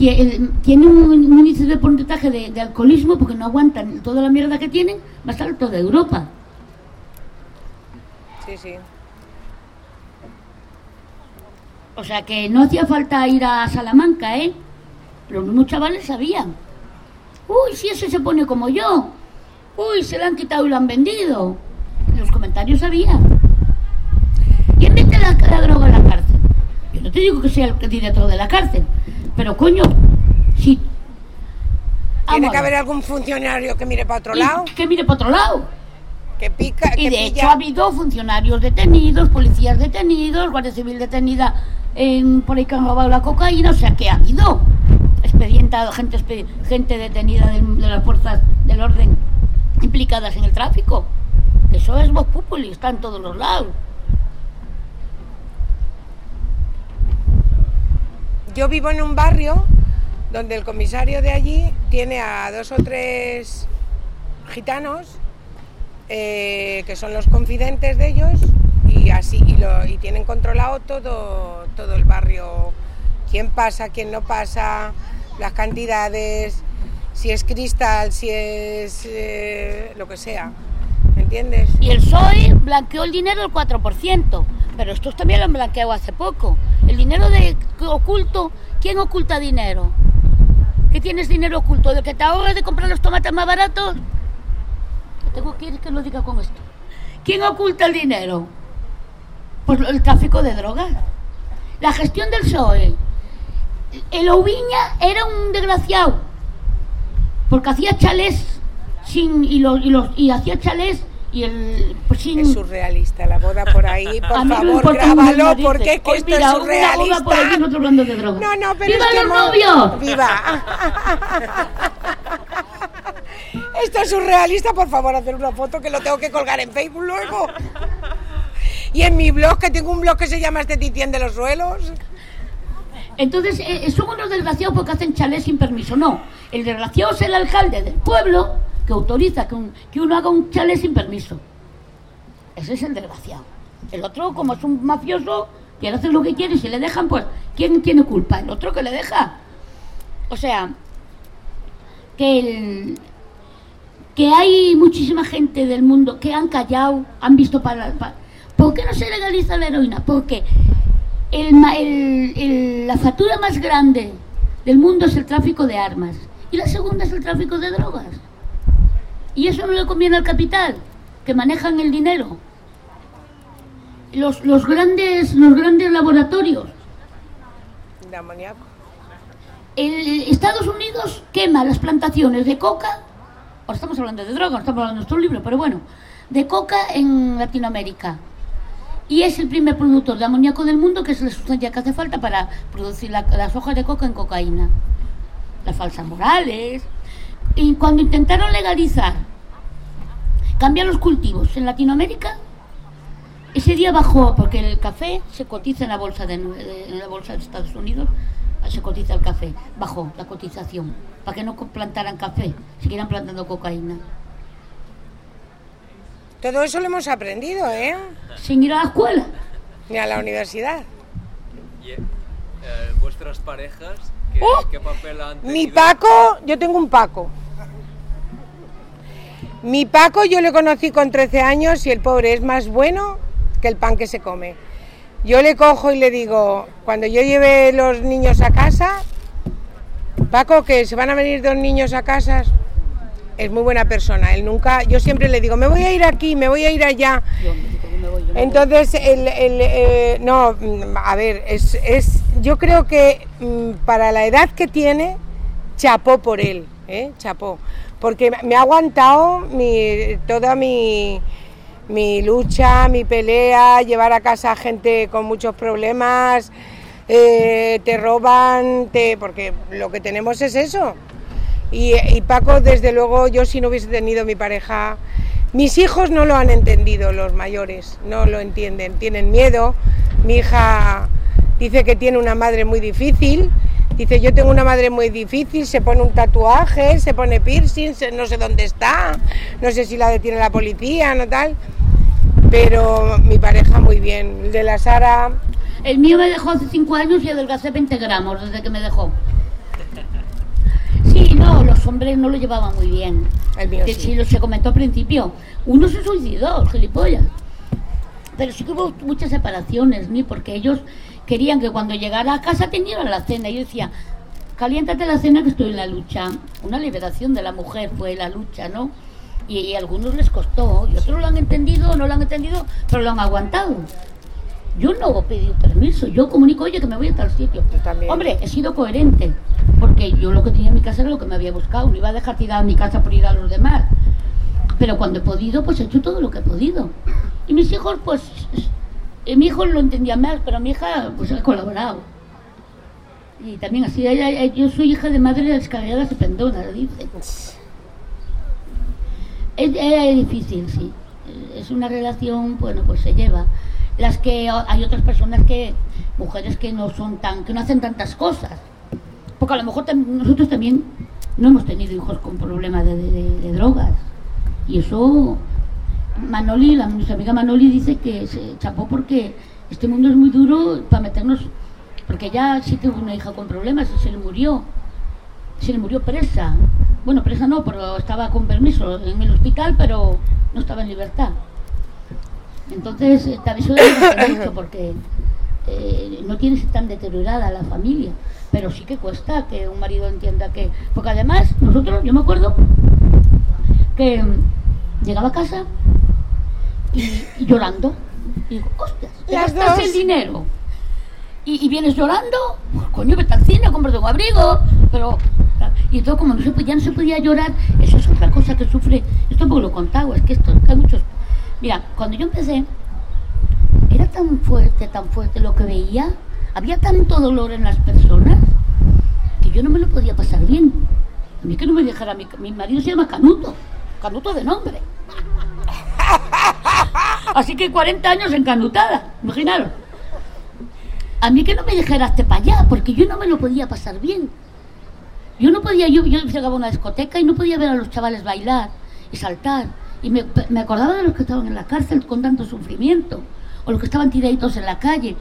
B: eh, tiene un, un índice de porcentaje de, de alcoholismo porque no aguantan toda la mierda que tienen más alto de Europa.
D: Sí, sí.
B: O sea que no hacía falta ir a Salamanca, ¿eh? Los mismos chavales sabían. Uy, si ese se pone como yo. Uy, se lo han quitado y lo han vendido. Los comentarios sabían. ¿Quién mete la, la droga en la cárcel? Yo no te digo que sea el director de la cárcel, pero coño, si...
D: Tiene
B: Vamos
D: que haber algún funcionario que mire para otro lado,
B: Que mire para otro lado.
D: que pica,
B: Y
D: que
B: de hecho ha habido funcionarios detenidos, policías detenidos, Guardia Civil detenida en, por ahí que han robado la cocaína, o sea que ha habido. Es expedientada, gente, gente detenida de, las fuerzas del orden implicadas en el tráfico. Eso es Vox Populi, está en todos los lados.
A: Yo vivo en un barrio donde el comisario de allí tiene a dos o tres gitanos eh, que son los confidentes de ellos y así y, lo- tienen controlado todo, todo el barrio, quién pasa, quién no pasa, las cantidades, si es cristal, si es eh, lo que sea, ¿me entiendes?
B: Y el PSOE blanqueó el dinero del 4%, pero estos también lo han blanqueado hace poco. El dinero de oculto, ¿quién oculta dinero? ¿Qué tienes dinero oculto? ¿De que te ahorras de comprar los tomates más baratos? Tengo, ¿Quieres que lo diga con esto? ¿Quién oculta el dinero? Pues el tráfico de drogas. La gestión del PSOE. El Oviña era un desgraciado, porque hacía chalés sin, y, los, y, los, y hacía chalés y el pues sin,
A: Es surrealista la boda por ahí, por
B: a
A: favor, grábalo porque es que
B: Hoy
A: esto
B: mira,
A: es
B: una boda
A: surrealista.
B: por ahí, nosotros hablando de drogas.
A: No, no, pero
B: ¡Viva
A: es que
B: los novios!
A: ¡Viva! Esto es surrealista, por favor, hacer una foto que lo tengo que colgar en Facebook luego. Y en mi blog, que tengo un blog que se llama Esteticien de los Suelos.
B: Entonces, eh, son unos desgraciados porque hacen chalés sin permiso. No, el desgraciado es el alcalde del pueblo que autoriza que, que uno haga un chalé sin permiso. Ese es el desgraciado. El otro, como es un mafioso, quiere hacer lo que quiere y si le dejan, pues, ¿quién tiene culpa? El otro que le deja. O sea, que el, que hay muchísima gente del mundo que han callado, han visto para... para- ¿Por qué no se legaliza la heroína? Porque el el- el- la factura más grande del mundo es el tráfico de armas y la segunda es el tráfico de drogas. Y eso no le conviene al capital, que manejan el dinero. Los, los, grandes, los grandes laboratorios. El- Estados Unidos quema las plantaciones de coca, estamos hablando de droga, no estamos hablando de nuestro libro, pero bueno, de coca en Latinoamérica. Y es el primer productor de amoníaco del mundo, que es la sustancia que hace falta para producir la- las hojas de coca en cocaína. Las falsas morales. Y cuando intentaron legalizar, cambiar los cultivos en Latinoamérica, ese día bajó, porque el café se cotiza en la bolsa de, en la bolsa de Estados Unidos, se cotiza el café, bajó la cotización, para que no plantaran café, siguieran plantando cocaína.
A: Todo eso lo hemos aprendido, ¿eh?
B: Sin ir a la escuela.
A: Ni a la universidad.
E: Y, eh, vuestras parejas, ¿qué,
A: ¡Oh!
E: qué papel han tenido?
A: Mi Paco, yo tengo un Paco. Mi Paco yo le conocí con 13 años y el pobre es más bueno que el pan que se come. Yo le cojo y le digo, cuando yo lleve los niños a casa, Paco, que se van a venir dos niños a casa, es muy buena persona. Él nunca, yo siempre le digo, me voy a ir aquí, me voy a ir allá.
B: Yo me digo, me voy, yo me voy.
A: Entonces, el, el, eh, no, mm, a ver, es, es, yo creo que mm, para la edad que tiene, chapó por él, ¿eh? chapó, porque me ha aguantado mi, toda mi, mi lucha, mi pelea, llevar a casa a gente con muchos problemas, eh, te roban, te, porque lo que tenemos es eso. Y, Paco, desde luego, yo si no hubiese tenido mi pareja, mis hijos no lo han entendido, los mayores, no lo entienden, tienen miedo. Mi hija dice que tiene una madre muy difícil, dice yo tengo una madre muy difícil, se pone un tatuaje, se pone piercing, no sé dónde está, no sé si la detiene la policía, no tal, pero mi pareja muy bien, el de la Sara,
B: El mío me dejó hace 5 años y adelgacé 20 gramos desde que me dejó. No, los hombres no lo llevaban muy bien.
A: el mío
B: Que
A: sí.
B: sí, lo se comentó al principio. Uno se suicidó, gilipollas. Pero sí que hubo muchas separaciones, ni porque ellos querían que cuando llegara a casa tenieran la cena. Y yo decía, caliéntate la cena que estoy en la lucha. Una liberación de la mujer fue la lucha, ¿no? Y, y a algunos les costó, y otros lo han entendido, no lo han entendido, pero lo han aguantado. Yo no he pedido permiso, yo comunico, oye, que me voy a tal sitio.
A: Yo también.
B: Hombre, he sido coherente, porque yo lo que tenía en mi casa era lo que me había buscado, no iba a dejar tirada mi casa por ir a los demás. Pero cuando he podido, pues he hecho todo lo que he podido. Y mis hijos, pues, eh, mi hijo lo entendía más, pero mi hija, pues ha colaborado. Y también así, ella- ella- yo soy hija de madre descarriadas y pendonas, dice. Es, es difícil, sí. Es una relación, bueno, pues se lleva. Las que hay otras personas que, mujeres que no son tan, que no hacen tantas cosas. Porque a lo mejor nosotros también no hemos tenido hijos con problemas de drogas. Y eso, Manoli, la, nuestra amiga Manoli dice que se chapó porque este mundo es muy duro para meternos, porque ya sí tuvo una hija con problemas y se le murió se le murió presa. Bueno, presa no, pero estaba con permiso en el hospital, pero no estaba en libertad. Entonces, eh, también eso debe mucho porque eh, no tienes tan deteriorada la familia. Pero sí que cuesta que un marido entienda que... Porque además, nosotros, yo me acuerdo que mm, llegaba a casa y, y llorando. Y digo, hostias, te
D: Las
B: gastas
D: dos.
B: el dinero y, y vienes llorando, pues coño, vete al cine, cómprate un abrigo, pero... Y todo como no se, ya no se podía llorar, eso es otra cosa que sufre, esto tampoco lo he contado, es que esto, que hay muchos... Mira, cuando yo empecé, era tan fuerte, tan fuerte lo que veía, había tanto dolor en las personas, que yo no me lo podía pasar bien. A mí que no me dejara, mi, mi marido se llama Canuto, Canuto de nombre. Así que 40 años encanutada, imaginaros. A mí que no me dejaras para allá, porque yo no me lo podía pasar bien. Yo no podía, yo, yo llegaba a una discoteca y no podía ver a los chavales bailar y saltar. Y me, me acordaba de los que estaban en la cárcel con tanto sufrimiento, o los que estaban tiraditos en la calle.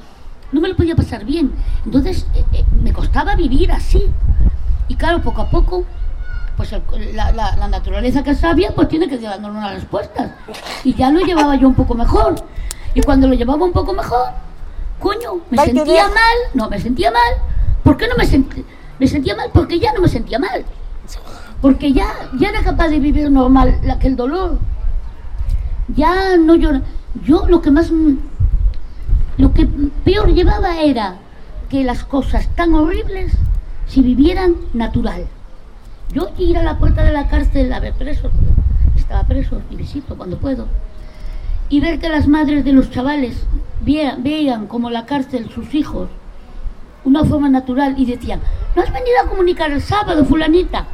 B: No me lo podía pasar bien. Entonces eh, eh, me costaba vivir así. Y claro, poco a poco, pues el- la, la- la naturaleza que es sabia, pues tiene que dándonos unas respuestas. Y ya lo llevaba yo un poco mejor. Y cuando lo llevaba un poco mejor, coño, me sentía mal. No, me sentía mal. ¿Por qué no me sentía? Me sentía mal porque ya no me sentía mal. Porque ya, ya era capaz de vivir normal la, que el dolor. Ya no llora. Yo lo que más. Lo que peor llevaba era que las cosas tan horribles se vivieran natural. Yo ir a la puerta de la cárcel a ver presos, estaba preso y visito cuando puedo, y ver que las madres de los chavales vean, vean como la cárcel sus hijos, una forma natural, y decían, ¿no has venido a comunicar el sábado, fulanita?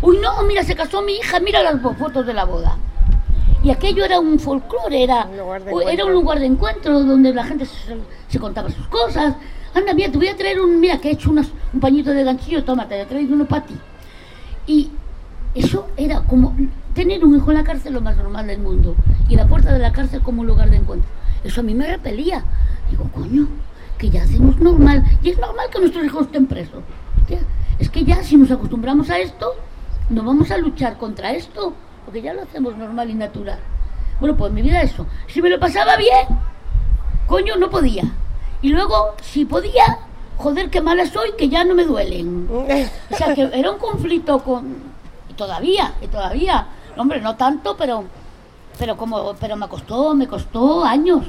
B: Uy, no, mira, se casó mi hija, mira las fotos de la boda. Y aquello era un folclore, era,
D: Un lugar de
B: era un
D: encuentro.
B: lugar de encuentro donde la gente se, se contaba sus cosas. Anda, mira, te voy a traer un, mira, que he hecho unas- un pañito de ganchillo, toma, te he traído uno para ti. Y eso era como tener un hijo en la cárcel lo más normal del mundo. Y la puerta de la cárcel como un lugar de encuentro. Eso a mí me repelía. Digo, coño, que ya hacemos normal. Y es normal que nuestros hijos estén presos. Hostia, es que ya si nos acostumbramos a esto, no vamos a luchar contra esto. Porque ya lo hacemos normal y natural. Bueno, pues mi vida eso. Si me lo pasaba bien, coño, no podía. Y luego, si podía, joder, qué mala soy, que ya no me duelen. O sea, que era un conflicto con... Y todavía, y todavía. Hombre, no tanto, pero pero como pero me costó, me costó años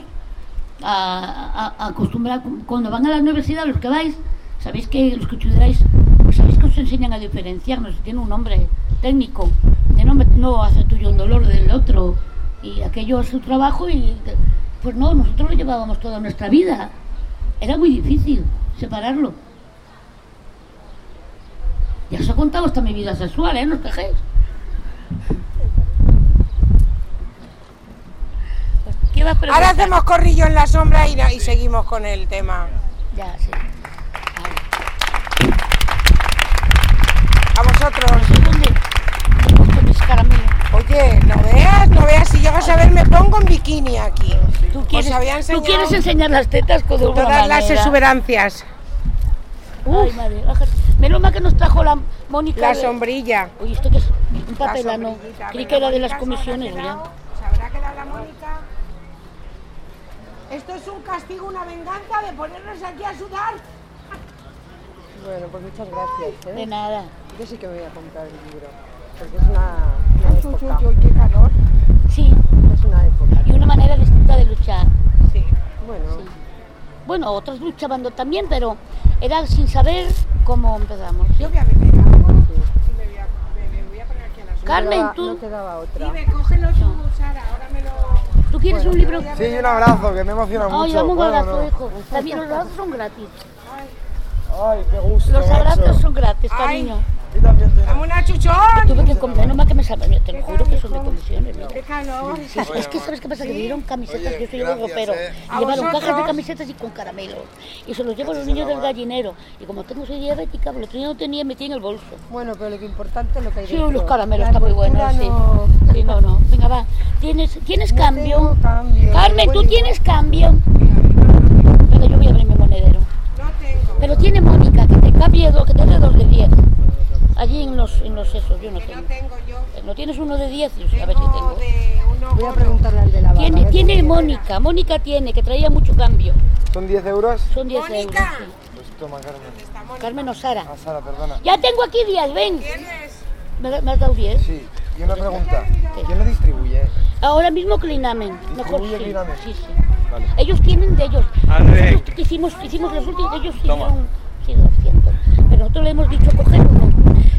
B: acostumbrar. Cuando van a la universidad, los que vais, sabéis que los que estudiáis, sabéis que os enseñan a diferenciarnos. Tiene un nombre técnico. De no, me- no hace tuyo un dolor del otro. Y aquello es su trabajo y... Pues no, nosotros lo llevábamos toda nuestra vida. Era muy difícil separarlo. Ya os he contado hasta mi vida sexual, ¿eh? No os quejéis.
D: Ahora hacemos corrillo en la sombra y seguimos con el tema.
B: Ya, sí. Dónde mis caramelos.
D: Oye, no veas, no veas. Si llegas a ver, me pongo en bikini aquí.
B: ¿Tú quieres,
D: Os había
B: ¿Tú
D: enseñado
B: quieres enseñar las tetas con
D: todas las exuberancias.
B: Ay, madre. Menos mal que nos trajo la Mónica.
D: La
B: de-
D: sombrilla.
B: Oye, esto que es un
D: La
B: papelano. Creí que era de las comisiones, ¿ya?
D: quedado- ¿Se habrá quedado la Mónica? Esto es un castigo, una venganza de ponernos aquí a sudar.
F: Bueno, pues muchas gracias.
B: De
F: ¿eh?
B: nada.
F: Yo sí que me voy a comprar el libro. Porque es una, una
D: Uy,
F: época.
D: uy, uy, qué calor.
B: Sí,
F: Es una época.
B: y una manera distinta de luchar.
D: Sí.
F: Bueno,
B: Sí. Bueno, otros luchaban también, pero era sin saber cómo empezamos. ¿sí?
D: Yo voy a beber agua y me voy a, me- me voy a poner aquí a la.
B: Carmen, tú,
F: no quedaba otra.
D: Dime, cógelo tú, Sara, ahora me lo...
B: ¿tú quieres un libro?
G: Sí, un abrazo, que me emociona
B: Ay,
G: mucho.
B: dame un
G: ¿Puedo o
B: abrazo,
G: no?
B: hijo. También los abrazos son gratis.
F: Ay, qué gusto.
B: Los abrazos son gratis, cariño.
F: Y también.
D: ¡Dame una chuchón!
B: Tuve que comprar, no más que me salven, te lo juro que son de comisiones. mira.
D: ¡Qué calor!
B: Sí, es que sabes qué pasa, que me dieron camisetas,
H: Oye,
B: yo soy
H: gracias,
B: ropero,
H: eh.
B: y
D: ¿A
B: llevaron
D: vosotros?
B: cajas de camisetas y con caramelos. Y se los llevo a los niños del gallinero. Y como tengo soy diabética, pues otro día no tenía, metí en el bolso.
F: Bueno, pero lo que importante es lo que hay
B: Sí,
F: dentro.
B: los caramelos están muy buenos, sí.
F: no-
B: Sí, no, no. Venga, va. ¿Tienes, ¿tienes
F: No
B: cambio?
F: tengo cambio,
B: Carmen, ¿tú tienes cambio? Yo voy a abrir mi monedero.
D: No tengo.
B: Pero tiene Mónica, que te cambie dos, que te dé dos de diez. Allí en los, en los esos, yo no
D: No
B: tengo.
D: tengo yo.
B: ¿No tienes uno de diez? Yo sé, A ver si
D: Tengo
B: tengo.
D: de uno
F: Voy a preguntarle al de la barra.
B: Tiene, tiene
F: si-
B: Mónica, Mónica tiene, que traía mucho cambio.
H: ¿Son 10 euros?
B: Son 10 euros.
D: Mónica.
B: sí.
H: Pues toma, Carmen.
B: Carmen o Sara.
H: Ah, Sara, perdona.
B: Ya tengo aquí 10, ven.
D: ¿Tienes?
B: ¿Me, me has dado 10?
H: Sí, y una pregunta. ¿Quién lo distribuye?
B: Ahora mismo Clinamen. Mejor
H: ¿Distribuye
B: sí.
H: Clinamen?
B: Sí, sí.
H: Vale.
B: Ellos tienen de ellos. Nosotros hicimos, hicimos los últimos, ellos hicieron sí, 200. Pero nosotros le hemos dicho coger uno.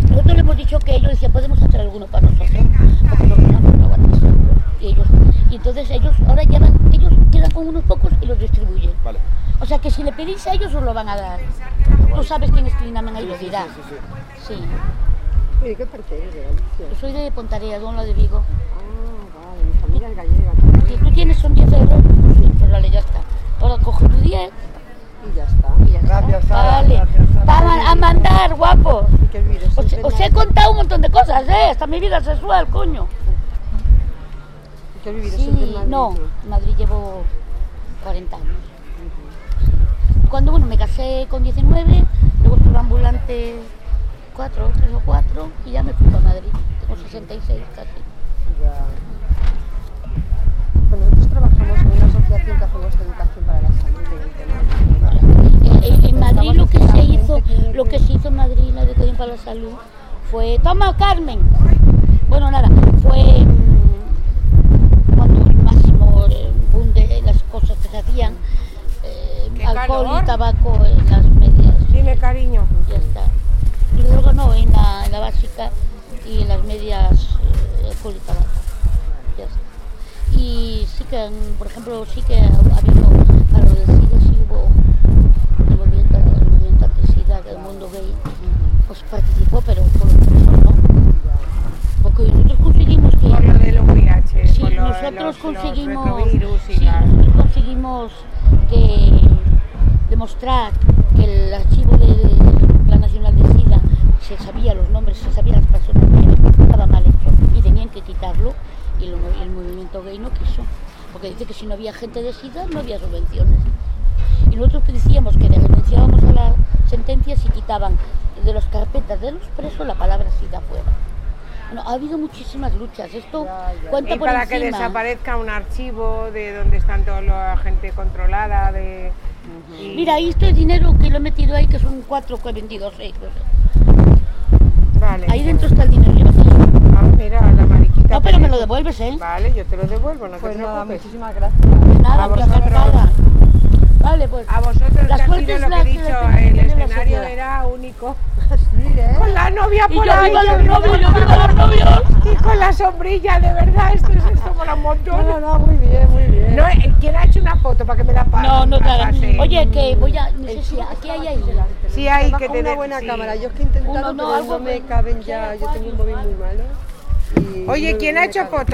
B: Nosotros le hemos dicho que ellos decían, podemos hacer alguno para nosotros. Porque los Clinamen no aguantan. Y ellos. Y entonces ellos ahora llevan, ellos quedan con unos pocos y los distribuyen.
H: Vale.
B: O sea que si le pedís a ellos os lo van a dar. Tú sabes quién es Clinamen, ahí lo dirá.
H: Sí, sí.
B: Sí.
F: Oye, ¿qué parte eres de Galicia?
B: Yo soy de Pontarea, Donla de Vigo.
F: Ah, vale, mi familia es gallega.
B: Si tú tienes son 10 euros, sí, pues vale, ya está. Ahora coge tu 10
F: Y ya está.
B: y ya está.
H: Gracias, Sara.
B: Vale,
H: Gracias, Sara.
B: A mandar, guapos.
F: Y que
B: Os, os he contado un montón de cosas, ¿eh? Hasta mi vida sexual, coño.
F: Y que vivir
B: Sí,
F: siempre en Madrid.
B: no, en Madrid llevo 40 años. Cuando, bueno, me casé con 19, luego estuve ambulante 4, 3 o 4 y ya me fui para Madrid. Tengo 66 casi.
F: Ya. Pues nosotros trabajamos en una asociación que hacemos educación para la salud. evidentemente.
B: En, en Madrid lo que se hizo,
F: que-
B: lo que se hizo en Madrid en la educación para la salud fue, toma Carmen. Bueno nada, fue mm, cuando el máximo eh, boom de las cosas que se hacían, eh,
D: ¡Qué
B: alcohol
D: calor!
B: y tabaco en las medias,
D: Dime, cariño.
B: ya está. Y luego no, en la, en la básica y en las medias eh, alcohol y tabaco. Y sí que, por ejemplo, sí que ha habido, a lo del SIDA sí hubo el movimiento, el movimiento anti-SIDA del mundo gay, pues participó, pero por lo menos no. Porque nosotros conseguimos que...
D: Por lo del VIH,
B: Sí,
D: por lo de
B: nosotros
D: los-
B: conseguimos,
D: los retrovirus y
B: sí,
D: la-
B: nosotros conseguimos que demostrar que el archivo del Plan Nacional de SIDA se sabía los nombres, se sabía las personas que estaba mal hecho y tenían que quitarlo y el, movimiento gay no quiso, porque dice que si no había gente de SIDA no había subvenciones. Y nosotros que decíamos que renunciábamos a las sentencias y quitaban de las carpetas de los presos la palabra SIDA fuera. Bueno, ha habido muchísimas luchas. Esto
F: Ya, ya.
B: cuenta
D: Y
B: por
D: para que desaparezca un archivo de donde están toda la gente controlada, de... y-
B: Mira, ahí este dinero que lo he metido ahí, que son cuatro que he vendido, seis. no sé.
D: Vale.
B: Ahí dentro está el dinero. Llévatelo.
D: Mira, la mariquita.
B: No, pero me lo devuelves, ¿eh?
D: Vale, yo te lo devuelvo, no
F: Pues
D: te
F: nada,
D: preocupes.
F: muchísimas gracias.
B: Nada,
D: vosotros.
B: Vale, pues.
D: A vosotros
B: La
D: que ha
B: suerte
D: sido
B: es
D: lo que he dicho, el escenario era único.
F: Sí, ¿eh?
D: Con la novia por ahí.
B: los novios, yo viva los novios.
D: Y con la sombrilla, de verdad, esto es esto mola un montón.
F: No, no, muy bien, muy bien.
D: No, eh, ¿Quién ha hecho una foto para que me la pase?
B: No, no, claro.
D: pase?
B: Oye, que voy a. No sé si aquí hay ahí.
D: Sí, hay que
F: con una
D: tener-
F: buena
D: sí.
F: cámara. Yo es que he intentado,
B: Uno, no,
F: pero no me caben ya. Yo tengo un móvil muy malo.
D: Oye, ¿quién ha hecho fotos?